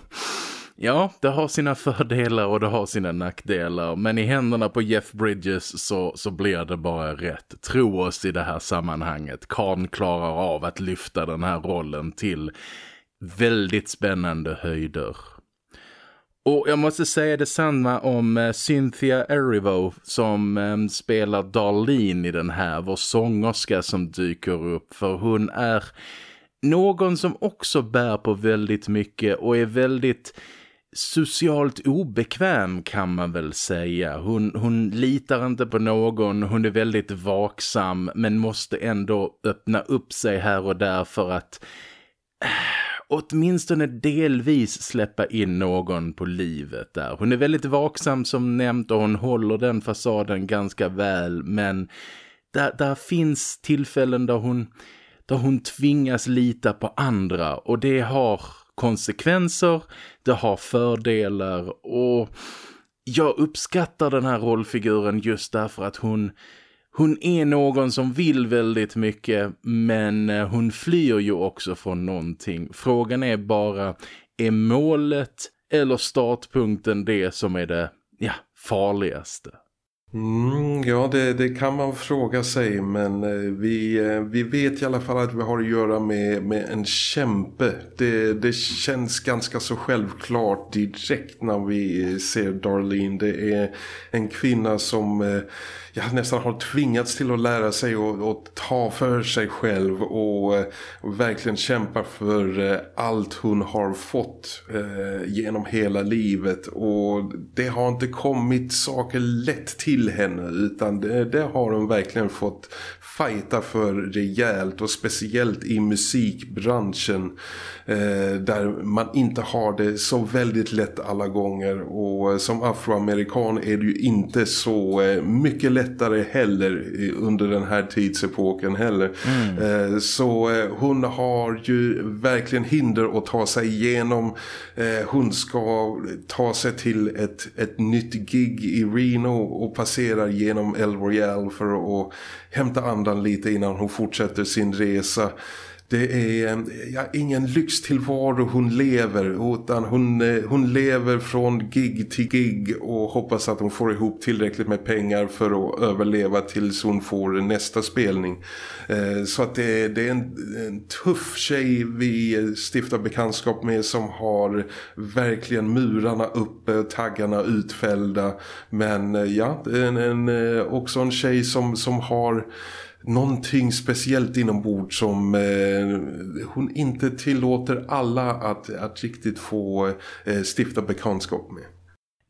Ja, det har sina fördelar och det har sina nackdelar. Men i händerna på Jeff Bridges så, så blir det bara rätt. Tro oss i det här sammanhanget. Karn klarar av att lyfta den här rollen till väldigt spännande höjder. Och jag måste säga detsamma om eh, Cynthia Erivo som ehm, spelar Darlene i den här. Vår sångerska som dyker upp. För hon är någon som också bär på väldigt mycket och är väldigt socialt obekväm kan man väl säga. Hon, hon litar inte på någon, hon är väldigt vaksam men måste ändå öppna upp sig här och där för att äh, åtminstone delvis släppa in någon på livet där. Hon är väldigt vaksam som nämnt och hon håller den fasaden ganska väl men där, där finns tillfällen där hon, där hon tvingas lita på andra och det har konsekvenser, det har fördelar och jag uppskattar den här rollfiguren just därför att hon, hon är någon som vill väldigt mycket men eh, hon flyr ju också från någonting. Frågan är bara, är målet eller startpunkten det som är det ja, farligaste? Mm, ja, det, det, kan man fråga sig men eh, vi, eh, vi vet i alla fall att vi har att göra med, med en kämpe. Det, det känns ganska så självklart direkt när vi eh, ser Darlene. Det är en kvinna som jag nästan har tvingats till att lära sig att ta för sig själv och, och verkligen kämpa för eh, allt hon har fått eh, genom hela livet och det har inte kommit saker lätt till till henne utan det, det har hon verkligen fått fighta för rejält och speciellt i musikbranschen eh, där man inte har det så väldigt lätt alla gånger och som afroamerikan är det ju inte så eh, mycket lättare heller under den här tidsepoken heller. Mm. Eh, så eh, hon har ju verkligen hinder att ta sig igenom. Eh, hon ska ta sig till ett, ett nytt gig i Reno och passerar genom El Royale för att hämta andan lite innan hon fortsätter sin resa. Det är ja, ingen lyxtillvaro hon lever utan hon, eh, hon lever från gig till gig och hoppas att hon får ihop tillräckligt med pengar för att överleva tills hon får nästa spelning. Eh, så att det, det är en, en, tuff tjej vi stiftar bekantskap med som har verkligen murarna uppe och taggarna utfällda. Men eh, ja, en, en, också en tjej som, som har någonting speciellt inombords som eh, hon inte tillåter alla att, att riktigt få eh, stifta bekantskap med.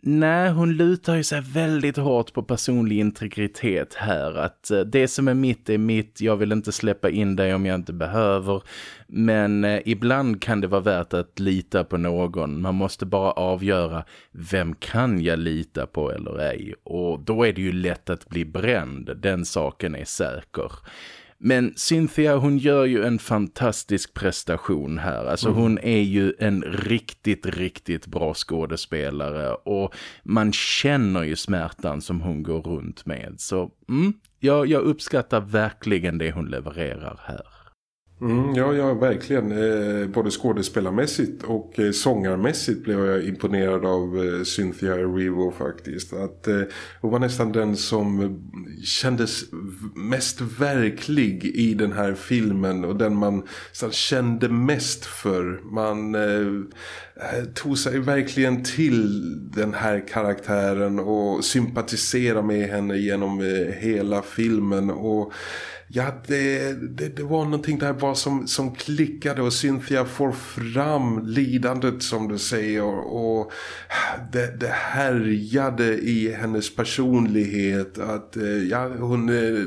Nej, hon lutar ju sig väldigt hårt på personlig integritet här. Att eh, det som är mitt är mitt, jag vill inte släppa in dig om jag inte behöver. Men eh, ibland kan det vara värt att lita på någon. Man måste bara avgöra vem kan jag lita på eller ej. Och då är det ju lätt att bli bränd, den saken är säker. Men Cynthia hon gör ju en fantastisk prestation här. Alltså mm. hon är ju en riktigt, riktigt bra skådespelare. Och man känner ju smärtan som hon går runt med. Så mm, jag, jag uppskattar verkligen det hon levererar här. Mm, ja, ja, verkligen. Eh, både skådespelarmässigt och eh, sångarmässigt blev jag imponerad av eh, Cynthia Erivo faktiskt. Att eh, hon var nästan den som kändes mest verklig i den här filmen och den man så, kände mest för. Man eh, eh, tog sig verkligen till den här karaktären och sympatiserade med henne genom eh, hela filmen och Ja, det, det, det, var någonting där bara som, som klickade och Cynthia får fram lidandet som du säger och det, det härjade i hennes personlighet att eh, ja, hon eh,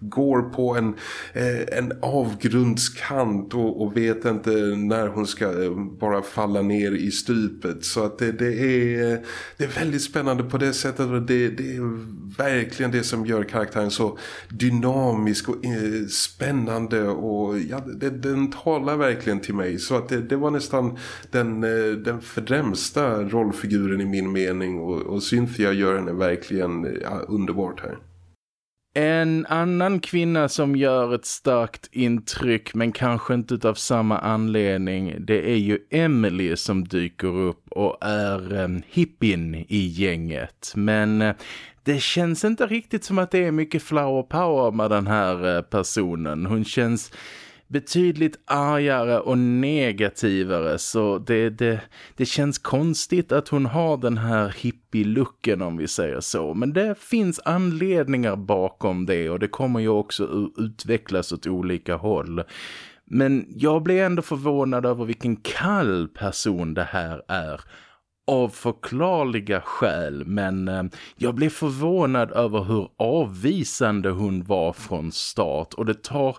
går på en, eh, en avgrundskant och, och, vet inte när hon ska bara falla ner i stupet. Så att det, det, är, det är väldigt spännande på det sättet och det, det är verkligen det som gör karaktären så dynamisk dynamisk och eh, spännande och ja, det, den talar verkligen till mig så att det, det var nästan den, eh, den främsta rollfiguren i min mening och, och Cynthia gör henne verkligen ja, underbart här. En annan kvinna som gör ett starkt intryck men kanske inte av samma anledning det är ju Emily som dyker upp och är um, hippin i gänget. Men eh, det känns inte riktigt som att det är mycket flower power med den här eh, personen. Hon känns betydligt argare och negativare så det, det, det känns konstigt att hon har den här hippie-looken om vi säger så. Men det finns anledningar bakom det och det kommer ju också utvecklas åt olika håll. Men jag blir ändå förvånad över vilken kall person det här är av förklarliga skäl men eh, jag blev förvånad över hur avvisande hon var från start och det tar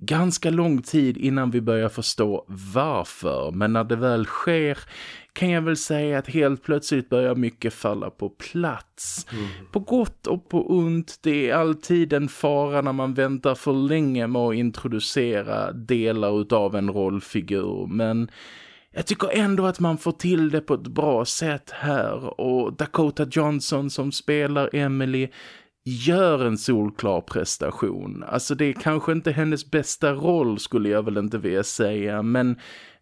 ganska lång tid innan vi börjar förstå varför. Men när det väl sker kan jag väl säga att helt plötsligt börjar mycket falla på plats. Mm. På gott och på ont, det är alltid en fara när man väntar för länge med att introducera delar av en rollfigur. Men jag tycker ändå att man får till det på ett bra sätt här och Dakota Johnson som spelar Emily gör en solklar prestation. Alltså det är kanske inte hennes bästa roll skulle jag väl inte vilja säga men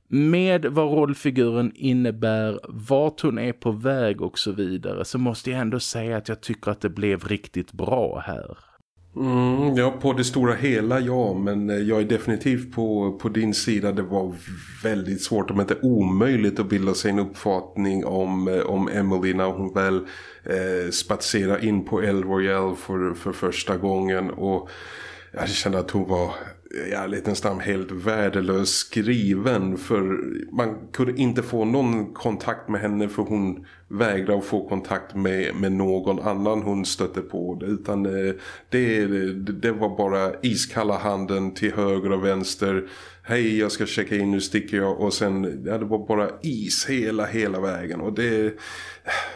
med vad rollfiguren innebär, vart hon är på väg och så vidare så måste jag ändå säga att jag tycker att det blev riktigt bra här. Mm, ja, på det stora hela ja, men eh, jag är definitivt på, på din sida. Det var väldigt svårt, om inte omöjligt att bilda sig en uppfattning om, eh, om Emily när hon väl eh, spatserar in på El Royale för, för första gången och jag kände att hon var ja, lite namn helt värdelös skriven. För man kunde inte få någon kontakt med henne för hon vägrade att få kontakt med, med någon annan hon stötte på. Utan eh, det, det var bara iskalla handen till höger och vänster hej jag ska checka in, nu sticker jag. Och sen, ja det var bara is hela, hela vägen. Och det,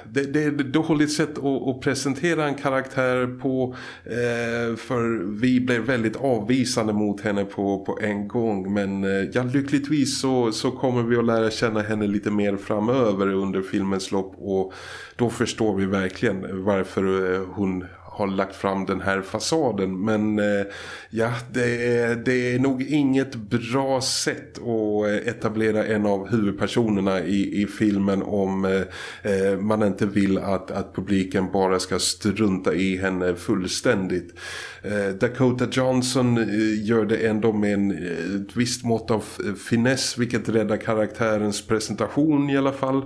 det, det är ett dåligt sätt att, att presentera en karaktär på eh, för vi blev väldigt avvisande mot henne på, på en gång. Men eh, ja, lyckligtvis så, så kommer vi att lära känna henne lite mer framöver under filmens lopp. Och då förstår vi verkligen varför eh, hon har lagt fram den här fasaden men eh, ja det är, det är nog inget bra sätt att eh, etablera en av huvudpersonerna i, i filmen om eh, eh, man inte vill att, att publiken bara ska strunta i henne fullständigt. Eh, Dakota Johnson eh, gör det ändå med en, ett visst mått av finess vilket räddar karaktärens presentation i alla fall.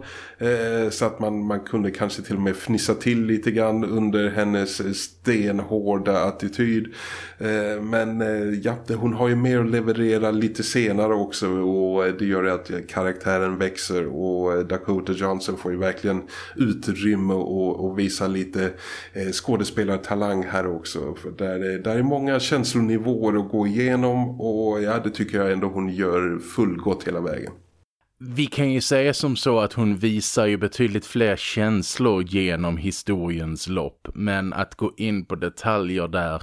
Så att man, man kunde kanske till och med fnissa till lite grann under hennes stenhårda attityd. Eh, men eh, ja, hon har ju mer att leverera lite senare också och eh, det gör att karaktären växer och Dakota Johnson får ju verkligen utrymme och, och visa lite skådespelartalang här också. För där, där är många känslonivåer att gå igenom och ja, det tycker jag ändå hon gör fullgott hela vägen. Vi kan ju säga som så att hon visar ju betydligt fler känslor genom historiens lopp. Men att gå in på detaljer där,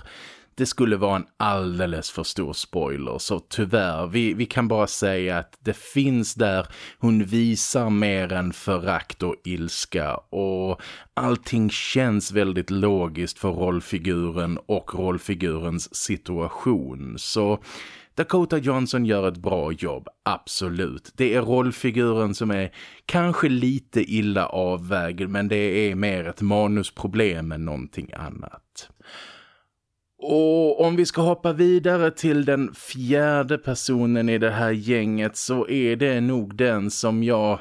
det skulle vara en alldeles för stor spoiler. Så tyvärr, vi, vi kan bara säga att det finns där. Hon visar mer än förakt och ilska. Och allting känns väldigt logiskt för rollfiguren och rollfigurens situation. Så Dakota Johnson gör ett bra jobb, absolut. Det är rollfiguren som är kanske lite illa avvägd men det är mer ett manusproblem än någonting annat. Och om vi ska hoppa vidare till den fjärde personen i det här gänget så är det nog den som jag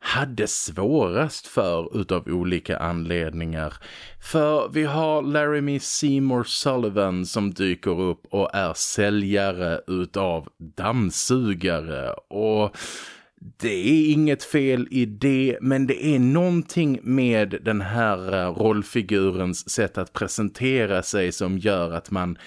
hade svårast för utav olika anledningar. För vi har Laramie Seymour Sullivan som dyker upp och är säljare utav dammsugare och... Det är inget fel i det men det är någonting med den här eh, rollfigurens sätt att presentera sig som gör att man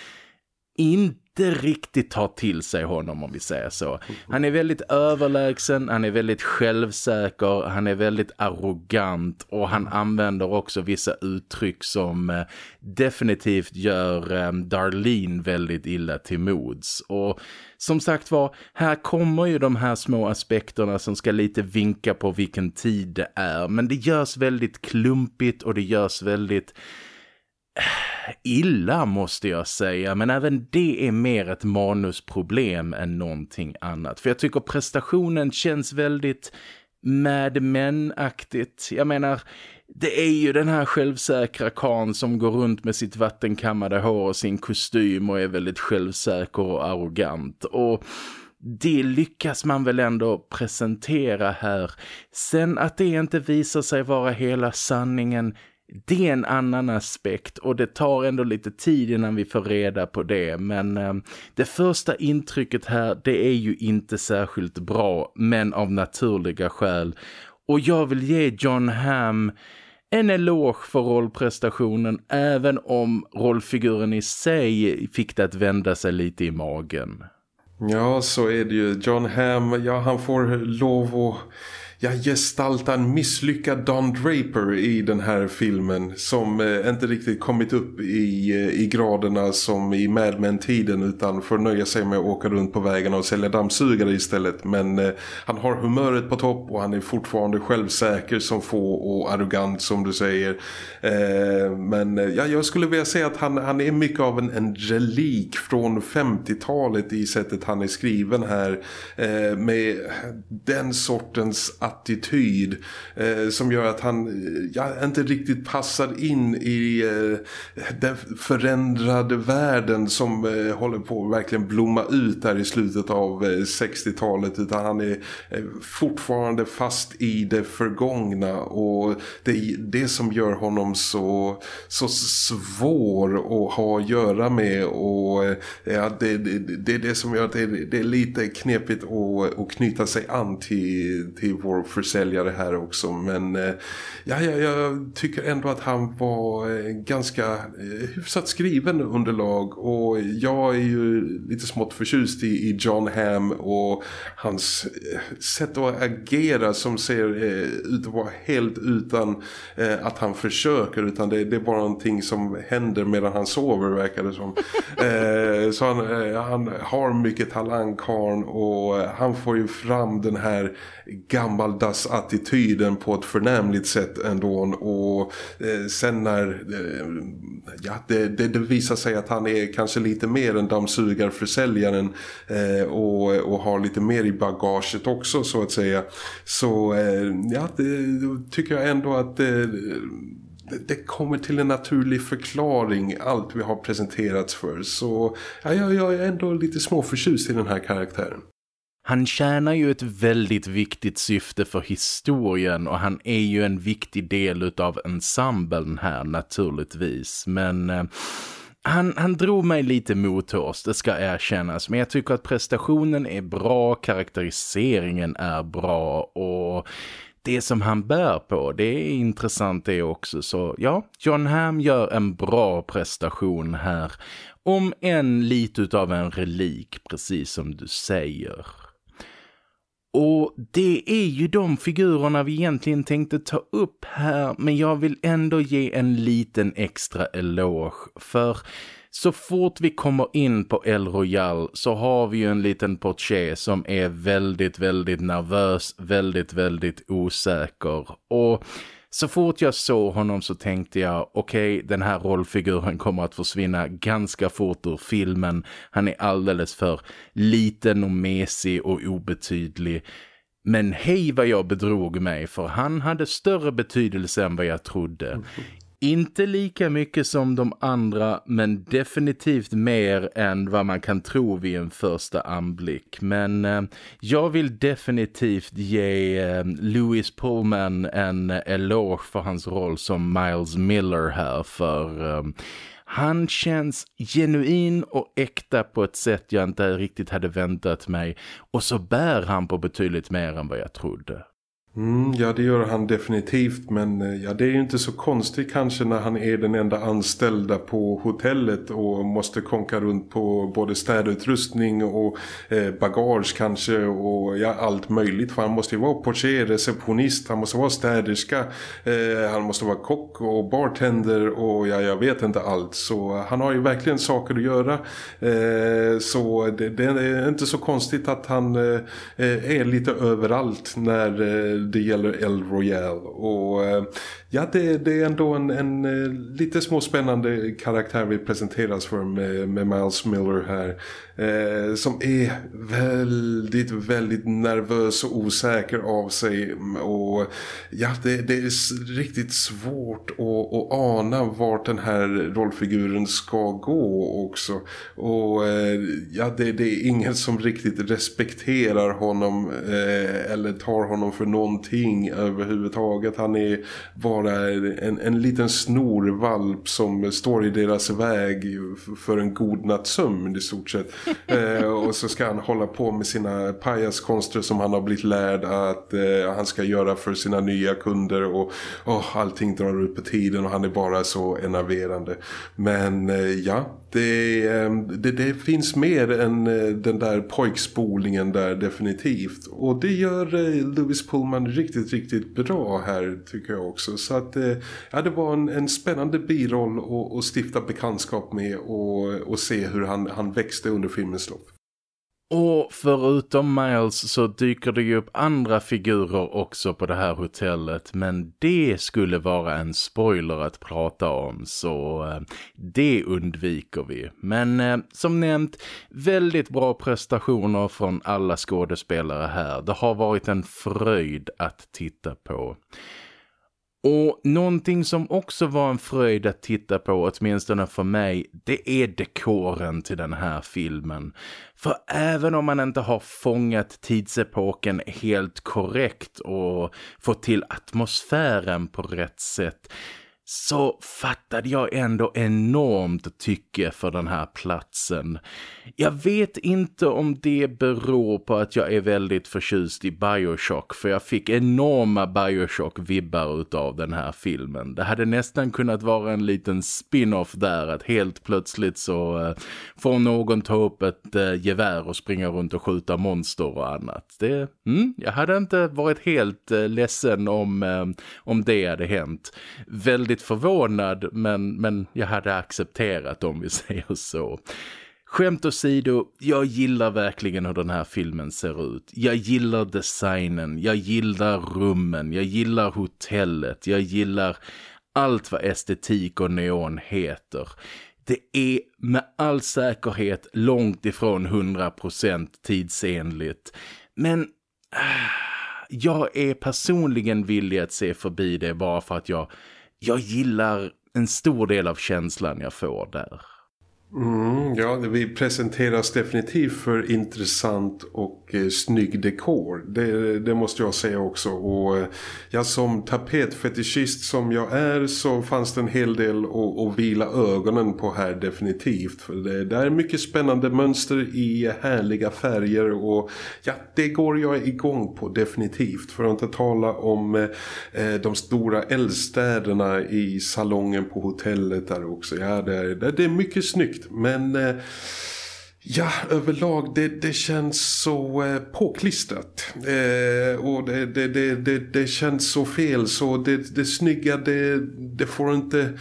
inte inte riktigt tar till sig honom om vi säger så. Han är väldigt överlägsen, han är väldigt självsäker, han är väldigt arrogant och han använder också vissa uttryck som eh, definitivt gör eh, Darlene väldigt illa till mods. Och som sagt var, här kommer ju de här små aspekterna som ska lite vinka på vilken tid det är. Men det görs väldigt klumpigt och det görs väldigt illa måste jag säga men även det är mer ett manusproblem än någonting annat för jag tycker prestationen känns väldigt Mad Men-aktigt. Jag menar, det är ju den här självsäkra kan som går runt med sitt vattenkammade hår och sin kostym och är väldigt självsäker och arrogant. Och det lyckas man väl ändå presentera här. Sen att det inte visar sig vara hela sanningen, det är en annan aspekt och det tar ändå lite tid innan vi får reda på det men eh, det första intrycket här det är ju inte särskilt bra men av naturliga skäl och jag vill ge John Hamm en eloge för rollprestationen även om rollfiguren i sig fick det att vända sig lite i magen. Ja, så är det ju. John Hamm, ja han får lov att ja, gestalta en misslyckad Don Draper i den här filmen som eh, inte riktigt kommit upp i, eh, i graderna som i Mad Men-tiden utan får nöja sig med att åka runt på vägarna och sälja dammsugare istället. Men eh, han har humöret på topp och han är fortfarande självsäker som få och arrogant som du säger. Eh, men eh, ja, jag skulle vilja säga att han, han är mycket av en, en relik från 50-talet i sättet han är skriven här eh, med den sortens attityd eh, som gör att han eh, ja, inte riktigt passar in i eh, den förändrade världen som eh, håller på att verkligen blomma ut där i slutet av eh, 60-talet utan han är eh, fortfarande fast i det förgångna. Och det är det som gör honom så, så svår att ha att göra med och eh, ja, det, det, det är det som gör att det, det är lite knepigt att, att knyta sig an till, till vår försäljare här också. Men eh, ja, ja, jag tycker ändå att han var eh, ganska eh, hyfsat skriven underlag. Och jag är ju lite smått förtjust i, i John Hamm och hans sätt att agera som ser ut att vara helt utan att han försöker. Utan det, det är bara någonting som händer medan han sover verkar det som. så han, han har mycket talang Karn. Och han får ju fram den här gammaldags attityden på ett förnämligt sätt ändå. Och eh, sen när eh, ja, det, det, det, visar sig att han är kanske lite mer än dammsugarförsäljaren eh, och, och har lite mer i bagaget också så att säga. Så eh, ja, det tycker jag ändå att eh, det kommer till en naturlig förklaring allt vi har presenterats för. Så ja, jag, jag är ändå lite småförtjust i den här karaktären. Han tjänar ju ett väldigt viktigt syfte för historien och han är ju en viktig del av ensemblen här naturligtvis. Men eh, han, han drog mig lite mot oss, det ska erkännas. Men jag tycker att prestationen är bra, karaktäriseringen är bra och det som han bär på, det är intressant det också. Så ja, John Hamm gör en bra prestation här. Om en lite av en relik, precis som du säger. Och det är ju de figurerna vi egentligen tänkte ta upp här men jag vill ändå ge en liten extra eloge. För så fort vi kommer in på El Royal så har vi ju en liten Portier som är väldigt, väldigt nervös, väldigt, väldigt osäker. Och så fort jag såg honom så tänkte jag, okej, okay, den här rollfiguren kommer att försvinna ganska fort ur filmen. Han är alldeles för liten och mesig och obetydlig. Men hej vad jag bedrog mig för han hade större betydelse än vad jag trodde. Inte lika mycket som de andra men definitivt mer än vad man kan tro vid en första anblick. Men eh, jag vill definitivt ge eh, Louis Pullman en eloge för hans roll som Miles Miller här för... Eh, han känns genuin och äkta på ett sätt jag inte riktigt hade väntat mig. Och så bär han på betydligt mer än vad jag trodde. Mm, ja, det gör han definitivt. Men eh, ja, det är ju inte så konstigt kanske när han är den enda anställda på hotellet och måste konka runt på både städutrustning och eh, bagage kanske och ja, allt möjligt. För han måste ju vara portier, receptionist, han måste vara städerska, eh, han måste vara kock och bartender och ja, jag vet inte allt. Så han har ju verkligen saker att göra. Eh, så det, det, är inte så konstigt att han eh, eh är lite överallt när eh, det gäller El Royale. Och eh, ja det, det, är ändå en, en, eh, lite småspännande karaktär vi presenteras för med, med Miles Miller här eh, som är väldigt väldigt nervös och osäker av sig. Och ja det, det är riktigt svårt att, att ana vart den här rollfiguren ska gå också. Och eh, ja det, det, är ingen som riktigt respekterar honom eh, eller tar honom för någonting överhuvudtaget. Han är bara en, en liten snorvalp som står i deras väg för en god nattsömn i stort sett eh, och så ska han hålla på med sina pajaskonster som han har blivit lärd att eh, han ska göra för sina nya kunder och oh, allting drar ut på tiden och han är bara så enerverande. Men eh, ja, det, ehm, det, det, finns mer än eh, den där pojkspolningen där definitivt. Och det gör eh, Lewis Pullman riktigt, riktigt bra här tycker jag också. Så att eh, ja, det var en, en spännande biroll att stifta bekantskap med och, och se hur han, han växte under filmens lopp. Och förutom Miles så dyker det ju upp andra figurer också på det här hotellet. Men det skulle vara en spoiler att prata om så eh, det undviker vi. Men eh, som nämnt, väldigt bra prestationer från alla skådespelare här. Det har varit en fröjd att titta på. Och någonting som också var en fröjd att titta på, åtminstone för mig, det är dekoren till den här filmen. För även om man inte har fångat tidsepoken helt korrekt och fått till atmosfären på rätt sätt så fattade jag ändå enormt tycke för den här platsen. Jag vet inte om det beror på att jag är väldigt förtjust i Bioshock för jag fick enorma Bioshock-vibbar utav den här filmen. Det hade nästan kunnat vara en liten spin-off där att helt plötsligt så uh, får någon ta upp ett uh, gevär och springa runt och skjuta monster och annat. Det, mm, jag hade inte varit helt uh, ledsen om, uh, om det hade hänt. Väldigt förvånad men, men jag hade accepterat om vi säger så. Skämt åsido, jag gillar verkligen hur den här filmen ser ut. Jag gillar designen, jag gillar rummen, jag gillar hotellet, jag gillar allt vad estetik och neon heter. Det är med all säkerhet långt ifrån 100% tidsenligt. Men äh, jag är personligen villig att se förbi det bara för att jag jag gillar en stor del av känslan jag får där. Mm, ja, vi presenteras definitivt för intressant och eh, snygg dekor. Det, det, måste jag säga också. Och eh, ja, som tapetfetischist som jag är så fanns det en hel del att, att vila ögonen på här definitivt. För det, det är mycket spännande mönster i härliga färger och ja, det går jag igång på definitivt. För att inte tala om eh, eh de stora eldstäderna i salongen på hotellet där också. Ja, det, det, det är mycket snyggt men eh, ja, överlag det, det känns så eh, påklistrat. Eh, och det, det, det, det, känns så fel så det, det snygga det, det får inte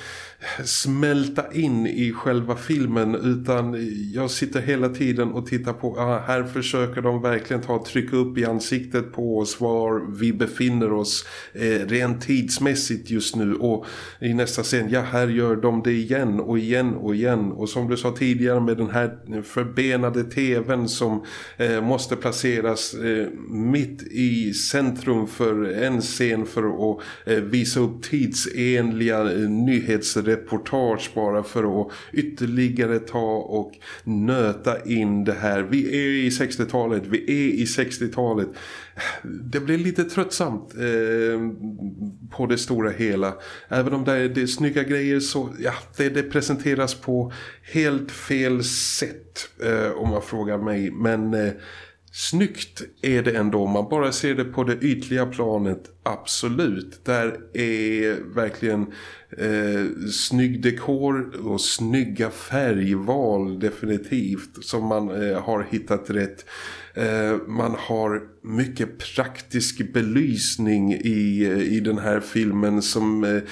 smälta in i själva filmen utan jag sitter hela tiden och tittar på ah, här försöker de verkligen ta trycka upp i ansiktet på oss var vi befinner oss eh, rent tidsmässigt just nu. Och i nästa scen, ja här gör de det igen och igen och igen. Och som du sa tidigare med den här förbenade tvn som eh, måste placeras eh, mitt i centrum för en scen för att eh, visa upp tidsenliga eh, nyhetsreportage reportage bara för att ytterligare ta och nöta in det här. Vi är i 60-talet, vi är i 60-talet. Det blir lite tröttsamt eh, på det stora hela. Även om det är, det är snygga grejer så ja, det, det presenteras på helt fel sätt eh, om man frågar mig. Men... Eh, Snyggt är det ändå, man bara ser det på det ytliga planet, absolut. Där är verkligen eh, snygg dekor och snygga färgval definitivt som man eh, har hittat rätt. Eh, man har mycket praktisk belysning i, i den här filmen som eh,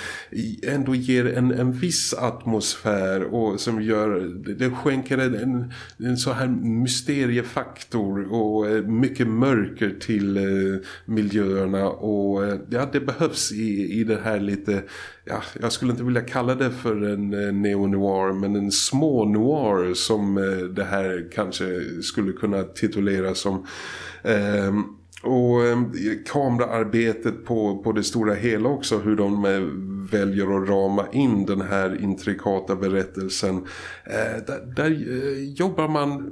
ändå ger en, en viss atmosfär och som gör, det skänker en, en så här mysteriefaktor och eh, mycket mörker till eh, miljöerna och ja, det behövs i, i det här lite ja, jag skulle inte vilja kalla det för en neo-noir men en små-noir som det här kanske skulle kunna tituleras som Ehm, och ehm, kameraarbetet på, på det stora hela också hur de eh, väljer att rama in den här intrikata berättelsen. Eh, där, där eh, jobbar man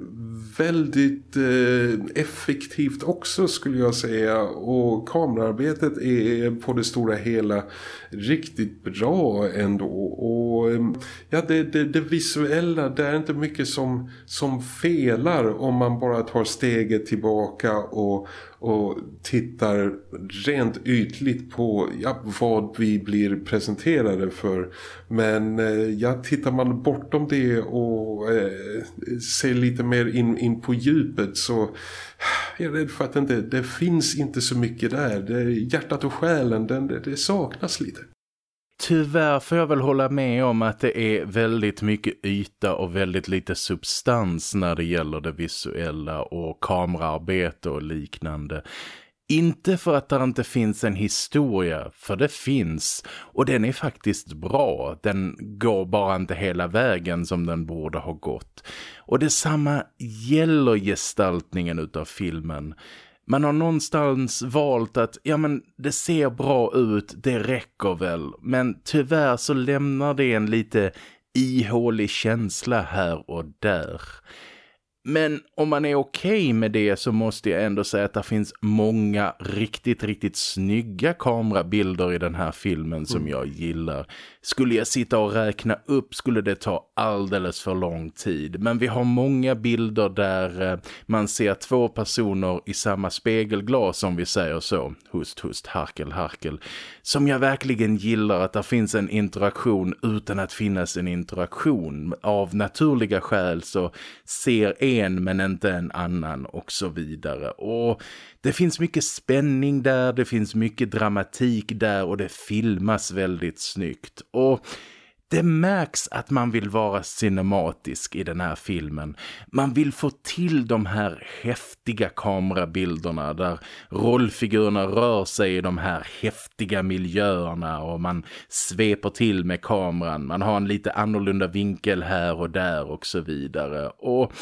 väldigt eh, effektivt också skulle jag säga. Och kamerarbetet är på det stora hela riktigt bra ändå. Och eh, ja det, det, det, visuella det är inte mycket som, som felar om man bara tar steget tillbaka och, och tittar rent ytligt på ja, vad vi blir presenterade för men eh, ja, tittar man bortom det och eh, ser lite mer in, in på djupet så jag är rädd för att det, inte, det finns inte så mycket där. Det, hjärtat och själen, den, det, det saknas lite. Tyvärr får jag väl hålla med om att det är väldigt mycket yta och väldigt lite substans när det gäller det visuella och kameraarbete och liknande. Inte för att det inte finns en historia, för det finns. Och den är faktiskt bra. Den går bara inte hela vägen som den borde ha gått. Och detsamma gäller gestaltningen utav filmen. Man har någonstans valt att, ja men det ser bra ut, det räcker väl. Men tyvärr så lämnar det en lite ihålig känsla här och där. Men om man är okej okay med det så måste jag ändå säga att det finns många riktigt, riktigt snygga kamerabilder i den här filmen som mm. jag gillar. Skulle jag sitta och räkna upp skulle det ta alldeles för lång tid. Men vi har många bilder där eh, man ser två personer i samma spegelglas om vi säger så. Hust, hust, harkel, harkel. Som jag verkligen gillar att det finns en interaktion utan att finnas en interaktion. Av naturliga skäl så ser en en men inte en annan och så vidare. Och det finns mycket spänning där, det finns mycket dramatik där och det filmas väldigt snyggt. Och det märks att man vill vara cinematisk i den här filmen. Man vill få till de här häftiga kamerabilderna där rollfigurerna rör sig i de här häftiga miljöerna och man sveper till med kameran. Man har en lite annorlunda vinkel här och där och så vidare. Och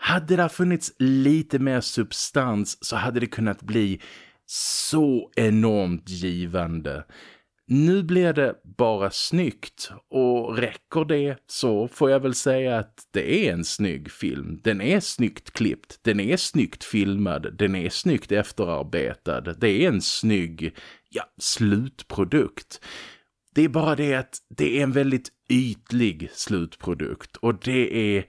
hade det funnits lite mer substans så hade det kunnat bli så enormt givande. Nu blir det bara snyggt och räcker det så får jag väl säga att det är en snygg film. Den är snyggt klippt, den är snyggt filmad, den är snyggt efterarbetad. Det är en snygg, ja, slutprodukt. Det är bara det att det är en väldigt ytlig slutprodukt och det är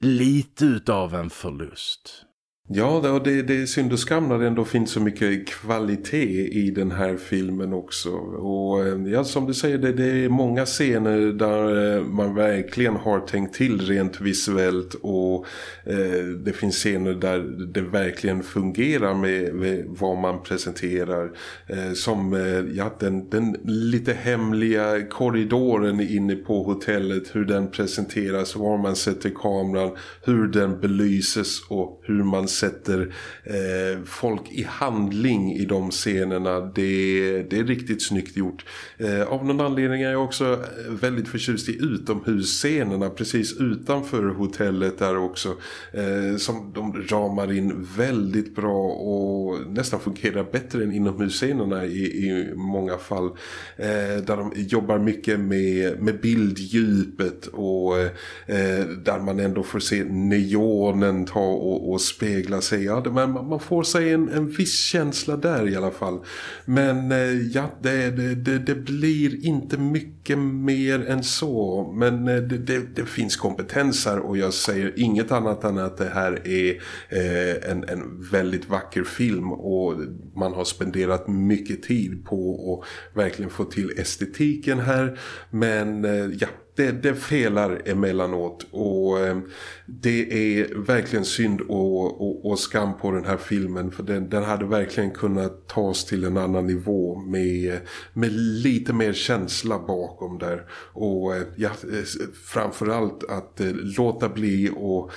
lite utav en förlust. Ja, det, det är synd och skam när det ändå finns så mycket kvalitet i den här filmen också. Och eh, ja, som du säger, det, det är många scener där eh, man verkligen har tänkt till rent visuellt och eh, det finns scener där det verkligen fungerar med, med vad man presenterar. Eh, som eh, ja, den, den lite hemliga korridoren inne på hotellet, hur den presenteras, var man sätter kameran, hur den belyses och hur man sätter eh, folk i handling i de scenerna. Det, det är riktigt snyggt gjort. Eh, av någon anledning är jag också eh, väldigt förtjust i utomhusscenerna precis utanför hotellet där också. Eh, som de ramar in väldigt bra och nästan fungerar bättre än inomhusscenerna i, i många fall. Eh, där de jobbar mycket med, med bilddjupet och eh, där man ändå får se neonen ta och, och spegla spegla säga. Men man får sig en, en viss känsla där i alla fall. Men eh, ja, det, det, det, blir inte mycket mer än så. Men eh, det, det, det, finns kompetens här och jag säger inget annat än att det här är eh, en, en väldigt vacker film och man har spenderat mycket tid på att verkligen få till estetiken här. Men ja, det, det felar emellanåt och eh, det är verkligen synd och, och, och, skam på den här filmen för den, den hade verkligen kunnat tas till en annan nivå med, med lite mer känsla bakom där. Och eh, ja, framförallt att eh, låta bli och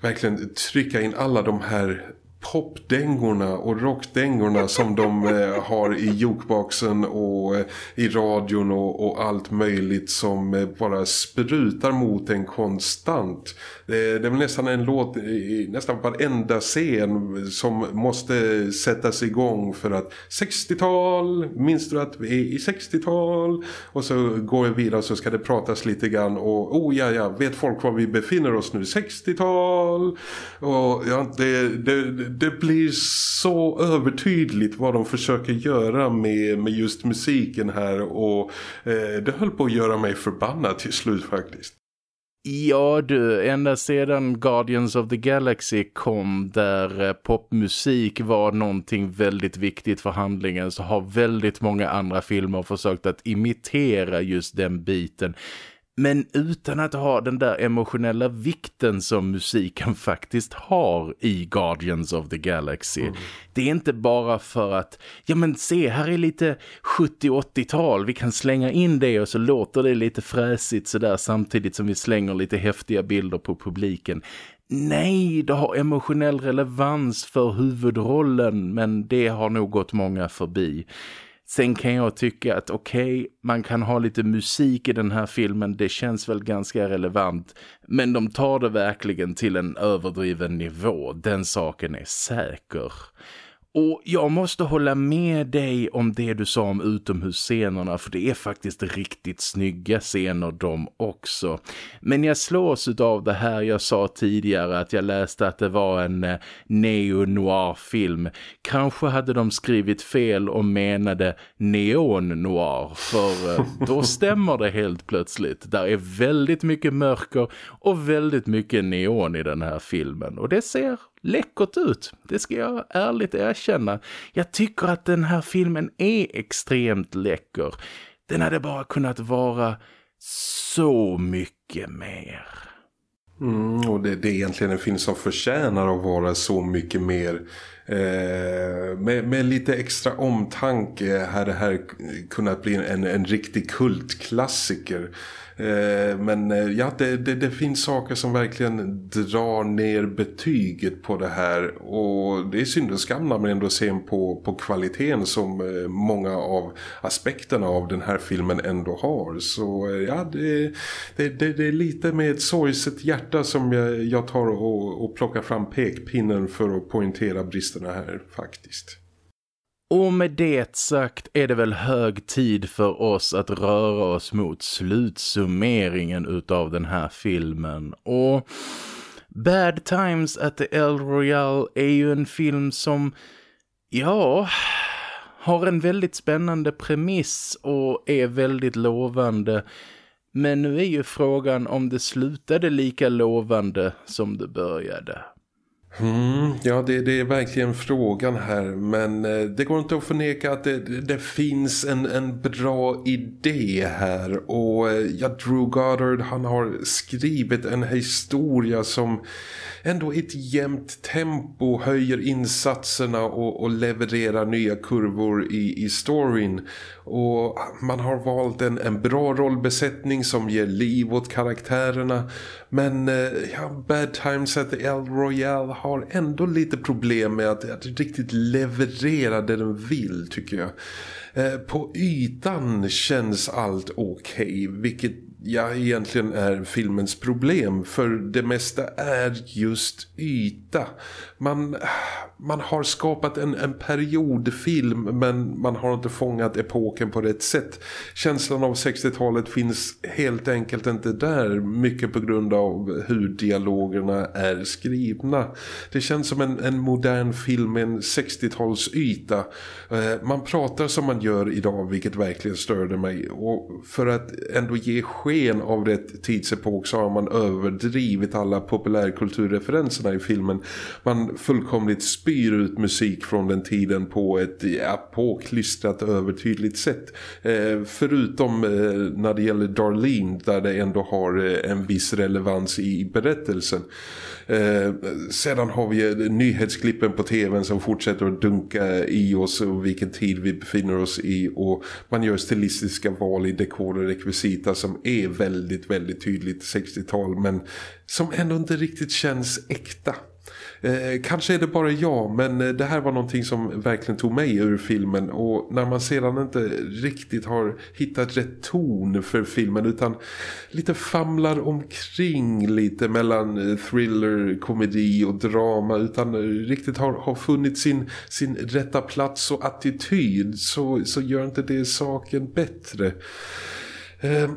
verkligen trycka in alla de här popdängorna och rockdängorna som de eh, har i jukeboxen och eh, i radion och, och, allt möjligt som eh, bara sprutar mot en konstant. Det, det är nästan en låt i nästan varenda scen som måste sättas igång för att 60-tal, minns du att vi är i 60-tal? Och så går jag vidare så ska det pratas lite grann och oh ja ja, vet folk var vi befinner oss nu? 60-tal! Och ja, det, det det blir så övertydligt vad de försöker göra med, med just musiken här och eh, det höll på att göra mig förbannad till slut faktiskt. Ja du, ända sedan Guardians of the Galaxy kom där eh, popmusik var någonting väldigt viktigt för handlingen så har väldigt många andra filmer försökt att imitera just den biten. Men utan att ha den där emotionella vikten som musiken faktiskt har i Guardians of the Galaxy. Mm. Det är inte bara för att, ja men se här är lite 70-80-tal, vi kan slänga in det och så låter det lite fräsigt sådär samtidigt som vi slänger lite häftiga bilder på publiken. Nej, det har emotionell relevans för huvudrollen men det har nog gått många förbi. Sen kan jag tycka att okej, okay, man kan ha lite musik i den här filmen, det känns väl ganska relevant. Men de tar det verkligen till en överdriven nivå, den saken är säker. Och jag måste hålla med dig om det du sa om utomhusscenerna för det är faktiskt riktigt snygga scener de också. Men jag slås av det här jag sa tidigare att jag läste att det var en eh, neo-noir-film. Kanske hade de skrivit fel och menade neon-noir för eh, då stämmer det helt plötsligt. Där är väldigt mycket mörker och väldigt mycket neon i den här filmen och det ser läckert ut. Det ska jag ärligt erkänna. Jag tycker att den här filmen är extremt läcker. Den hade bara kunnat vara så mycket mer. Mm, och det, det, är egentligen en film som förtjänar att vara så mycket mer. Eh, med, med, lite extra omtanke hade det här kunnat bli en, en riktig kultklassiker. Eh, men eh, ja, det, det, det, finns saker som verkligen drar ner betyget på det här. Och det är synd och skam när man ändå ser på, på kvaliteten som eh, många av aspekterna av den här filmen ändå har. Så ja, det, det, det är lite med ett sorgset hjärta som jag, jag tar och, och plockar fram pekpinnen för att poängtera bristerna här faktiskt. Och med det sagt är det väl hög tid för oss att röra oss mot slutsummeringen utav den här filmen. Och Bad Times at the El Royale är ju en film som, ja, har en väldigt spännande premiss och är väldigt lovande. Men nu är ju frågan om det slutade lika lovande som det började. Mm, ja, det, det, är verkligen frågan här. Men eh, det går inte att förneka att det, det finns en, en bra idé här. Och eh, ja, Drew Goddard han har skrivit en historia som ändå i ett jämnt tempo höjer insatserna och, och levererar nya kurvor i, i storyn. Och man har valt en, en bra rollbesättning som ger liv åt karaktärerna. Men eh, ja, Bad Times at the El Royale har ändå lite problem med att, att riktigt leverera det den vill tycker jag. Eh, på ytan känns allt okej, okay, vilket ja, egentligen är filmens problem. För det mesta är just yta. Man, man har skapat en, en periodfilm men man har inte fångat epoken på rätt sätt. Känslan av 60-talet finns helt enkelt inte där. Mycket på grund av hur dialogerna är skrivna. Det känns som en, en modern film med en 60-talsyta. yta. Eh, man pratar som man gör idag vilket verkligen störde mig. Och för att ändå ge sken sken av rätt tidsepok så har man överdrivit alla populärkulturreferenserna i filmen. Man fullkomligt spyr ut musik från den tiden på ett ja, påklistrat övertydligt sätt. Eh, förutom eh, när det gäller Darlene där det ändå har eh, en viss relevans i berättelsen. Eh, sedan har vi eh, nyhetsklippen på tvn som fortsätter att dunka i oss och vilken tid vi befinner oss i och man gör stilistiska val i dekor och rekvisita som är väldigt, väldigt tydligt 60-tal men som ändå inte riktigt känns äkta. Eh, kanske är det bara jag men eh, det här var någonting som verkligen tog mig ur filmen och när man sedan inte riktigt har hittat rätt ton för filmen utan lite famlar omkring lite mellan eh, thriller, komedi och drama utan riktigt har, har funnit sin, sin rätta plats och attityd så, så gör inte det saken bättre. Eh,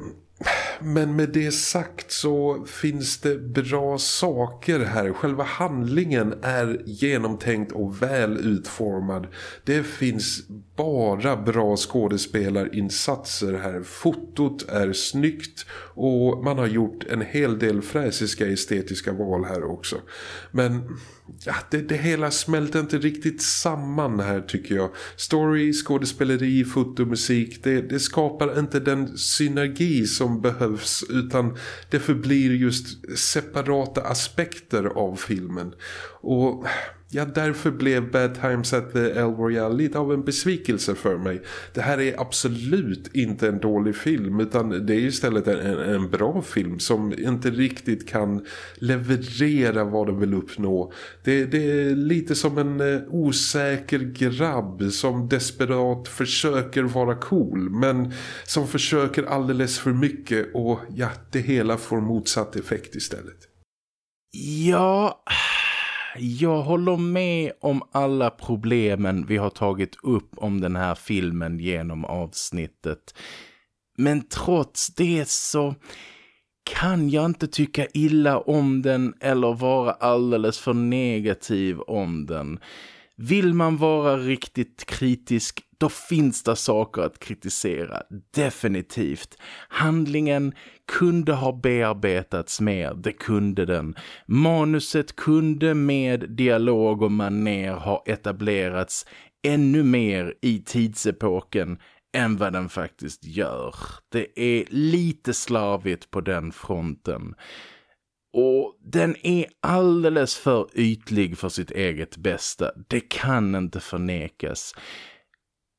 men med det sagt så finns det bra saker här. Själva handlingen är genomtänkt och väl utformad. Det finns bara bra skådespelarinsatser här. Fotot är snyggt och man har gjort en hel del fräsiska estetiska val här också. Men ja, det, det hela smälter inte riktigt samman här tycker jag. Story, skådespeleri, fotomusik, det, det skapar inte den synergi som behövs utan det förblir just separata aspekter av filmen. Och Ja, därför blev Bad Times at the El Royale lite av en besvikelse för mig. Det här är absolut inte en dålig film utan det är istället en, en bra film som inte riktigt kan leverera vad den vill uppnå. Det, det är lite som en eh, osäker grabb som desperat försöker vara cool men som försöker alldeles för mycket och ja, det hela får motsatt effekt istället. Ja jag håller med om alla problemen vi har tagit upp om den här filmen genom avsnittet. Men trots det så kan jag inte tycka illa om den eller vara alldeles för negativ om den. Vill man vara riktigt kritisk, då finns det saker att kritisera. Definitivt. Handlingen kunde ha bearbetats mer, det kunde den. Manuset kunde med dialog och maner ha etablerats ännu mer i tidsepoken än vad den faktiskt gör. Det är lite slarvigt på den fronten. Och den är alldeles för ytlig för sitt eget bästa. Det kan inte förnekas.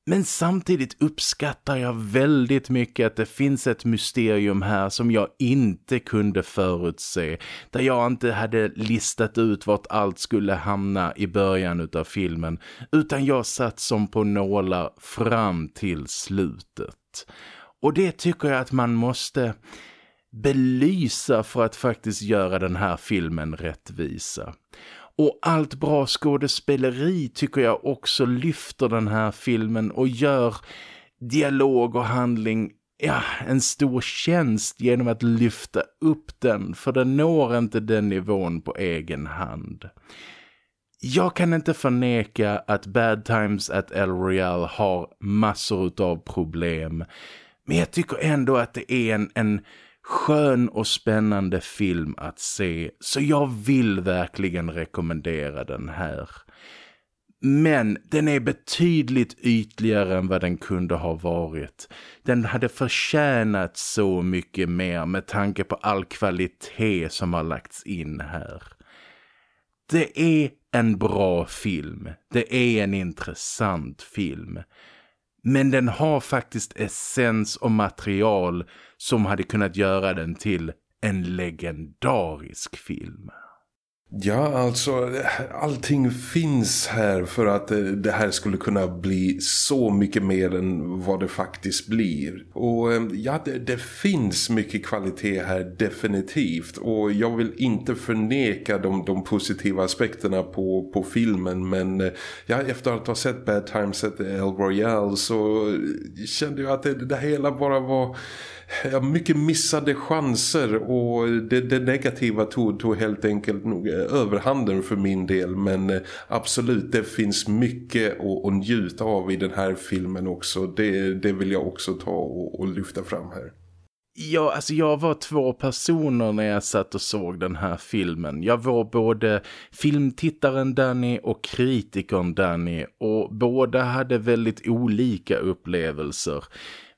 Men samtidigt uppskattar jag väldigt mycket att det finns ett mysterium här som jag inte kunde förutse. Där jag inte hade listat ut vart allt skulle hamna i början av filmen. Utan jag satt som på nålar fram till slutet. Och det tycker jag att man måste belysa för att faktiskt göra den här filmen rättvisa. Och allt bra skådespeleri tycker jag också lyfter den här filmen och gör dialog och handling ja, en stor tjänst genom att lyfta upp den för den når inte den nivån på egen hand. Jag kan inte förneka att Bad Times at El Royale har massor av problem. Men jag tycker ändå att det är en, en skön och spännande film att se. Så jag vill verkligen rekommendera den här. Men den är betydligt ytligare än vad den kunde ha varit. Den hade förtjänat så mycket mer med tanke på all kvalitet som har lagts in här. Det är en bra film. Det är en intressant film. Men den har faktiskt essens och material som hade kunnat göra den till en legendarisk film. Ja, alltså allting finns här för att eh, det här skulle kunna bli så mycket mer än vad det faktiskt blir. Och eh, ja, det, det, finns mycket kvalitet här definitivt. Och jag vill inte förneka de, de positiva aspekterna på, på filmen. Men eh, ja, efter att ha sett Bad Times at El Royale så kände jag att det, det hela bara var ja, mycket missade chanser och det, det negativa tog, tog helt enkelt nog eh, överhanden för min del men eh, absolut det finns mycket att, att njuta av i den här filmen också det, det vill jag också ta och, och lyfta fram här. Ja, alltså jag var två personer när jag satt och såg den här filmen. Jag var både filmtittaren Danny och kritikern Danny och båda hade väldigt olika upplevelser.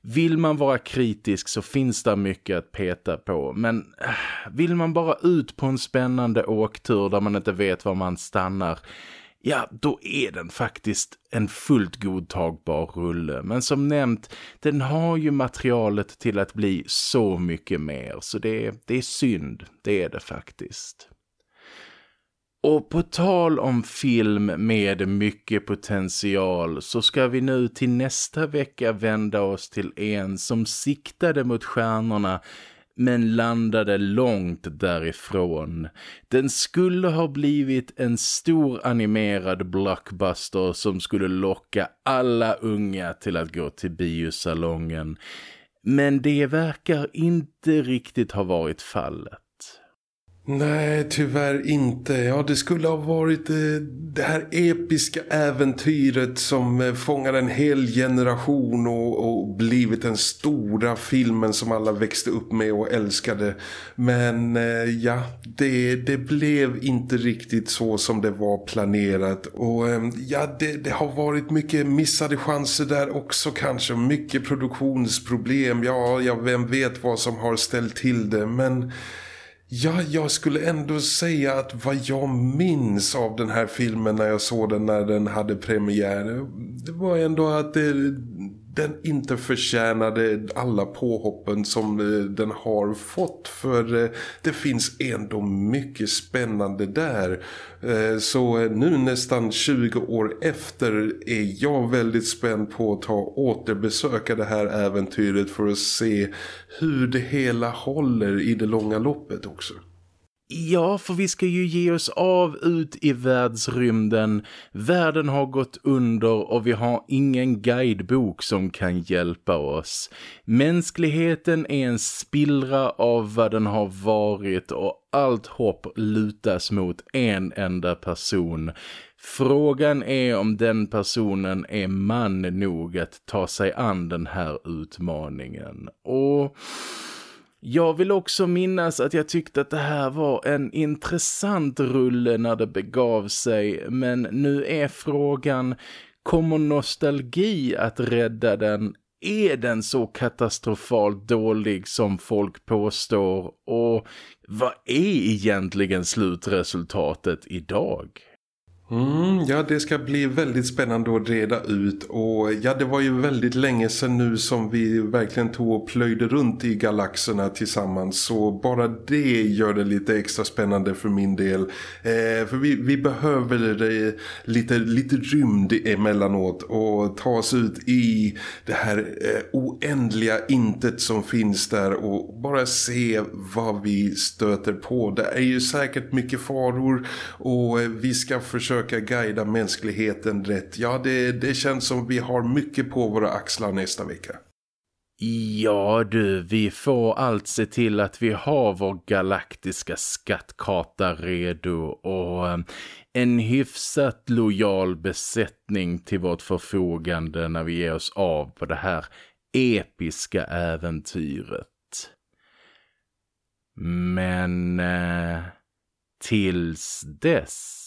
Vill man vara kritisk så finns det mycket att peta på. Men äh, vill man bara ut på en spännande åktur där man inte vet var man stannar... Ja, då är den faktiskt en fullt godtagbar rulle. Men som nämnt, den har ju materialet till att bli så mycket mer. Så det, det är synd, det är det faktiskt. Och på tal om film med mycket potential så ska vi nu till nästa vecka vända oss till en som siktade mot stjärnorna men landade långt därifrån. Den skulle ha blivit en stor animerad blockbuster som skulle locka alla unga till att gå till biosalongen. Men det verkar inte riktigt ha varit fallet. Nej, tyvärr inte. Ja, det skulle ha varit eh, det här episka äventyret som eh, fångar en hel generation och, och, blivit den stora filmen som alla växte upp med och älskade. Men eh, ja, det, det blev inte riktigt så som det var planerat. Och eh, ja, det, det har varit mycket missade chanser där också kanske. Mycket produktionsproblem. Ja, ja, vem vet vad som har ställt till det. Men... Ja, jag skulle ändå säga att vad jag minns av den här filmen när jag såg den när den hade premiär det var ändå att det, den inte förtjänade alla påhoppen som eh, den har fått för eh, det finns ändå mycket spännande där. Eh, så nu nästan 20 år efter är jag väldigt spänd på att ta återbesöka det här äventyret för att se hur det hela håller i det långa loppet också. Ja, för vi ska ju ge oss av ut i världsrymden. Världen har gått under och vi har ingen guidebok som kan hjälpa oss. Mänskligheten är en spillra av vad den har varit och allt hopp lutas mot en enda person. Frågan är om den personen är man nog att ta sig an den här utmaningen. Och... Jag vill också minnas att jag tyckte att det här var en intressant rulle när det begav sig. Men nu är frågan, kommer nostalgi att rädda den? Är den så katastrofalt dålig som folk påstår? Och vad är egentligen slutresultatet idag? Mm, ja, det ska bli väldigt spännande att reda ut och ja, det var ju väldigt länge sedan nu som vi verkligen tog och plöjde runt i galaxerna tillsammans så bara det gör det lite extra spännande för min del. Eh, för vi, vi behöver eh, lite, lite rymd emellanåt och ta oss ut i det här eh, oändliga intet som finns där och bara se vad vi stöter på. Det är ju säkert mycket faror och eh, vi ska försöka försöka guida mänskligheten rätt. Ja, det, det känns som vi har mycket på våra axlar nästa vecka. Ja du, vi får allt se till att vi har vår galaktiska skattkarta redo och eh, en hyfsat lojal besättning till vårt förfogande när vi ger oss av på det här episka äventyret. Men eh, tills dess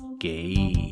Escape.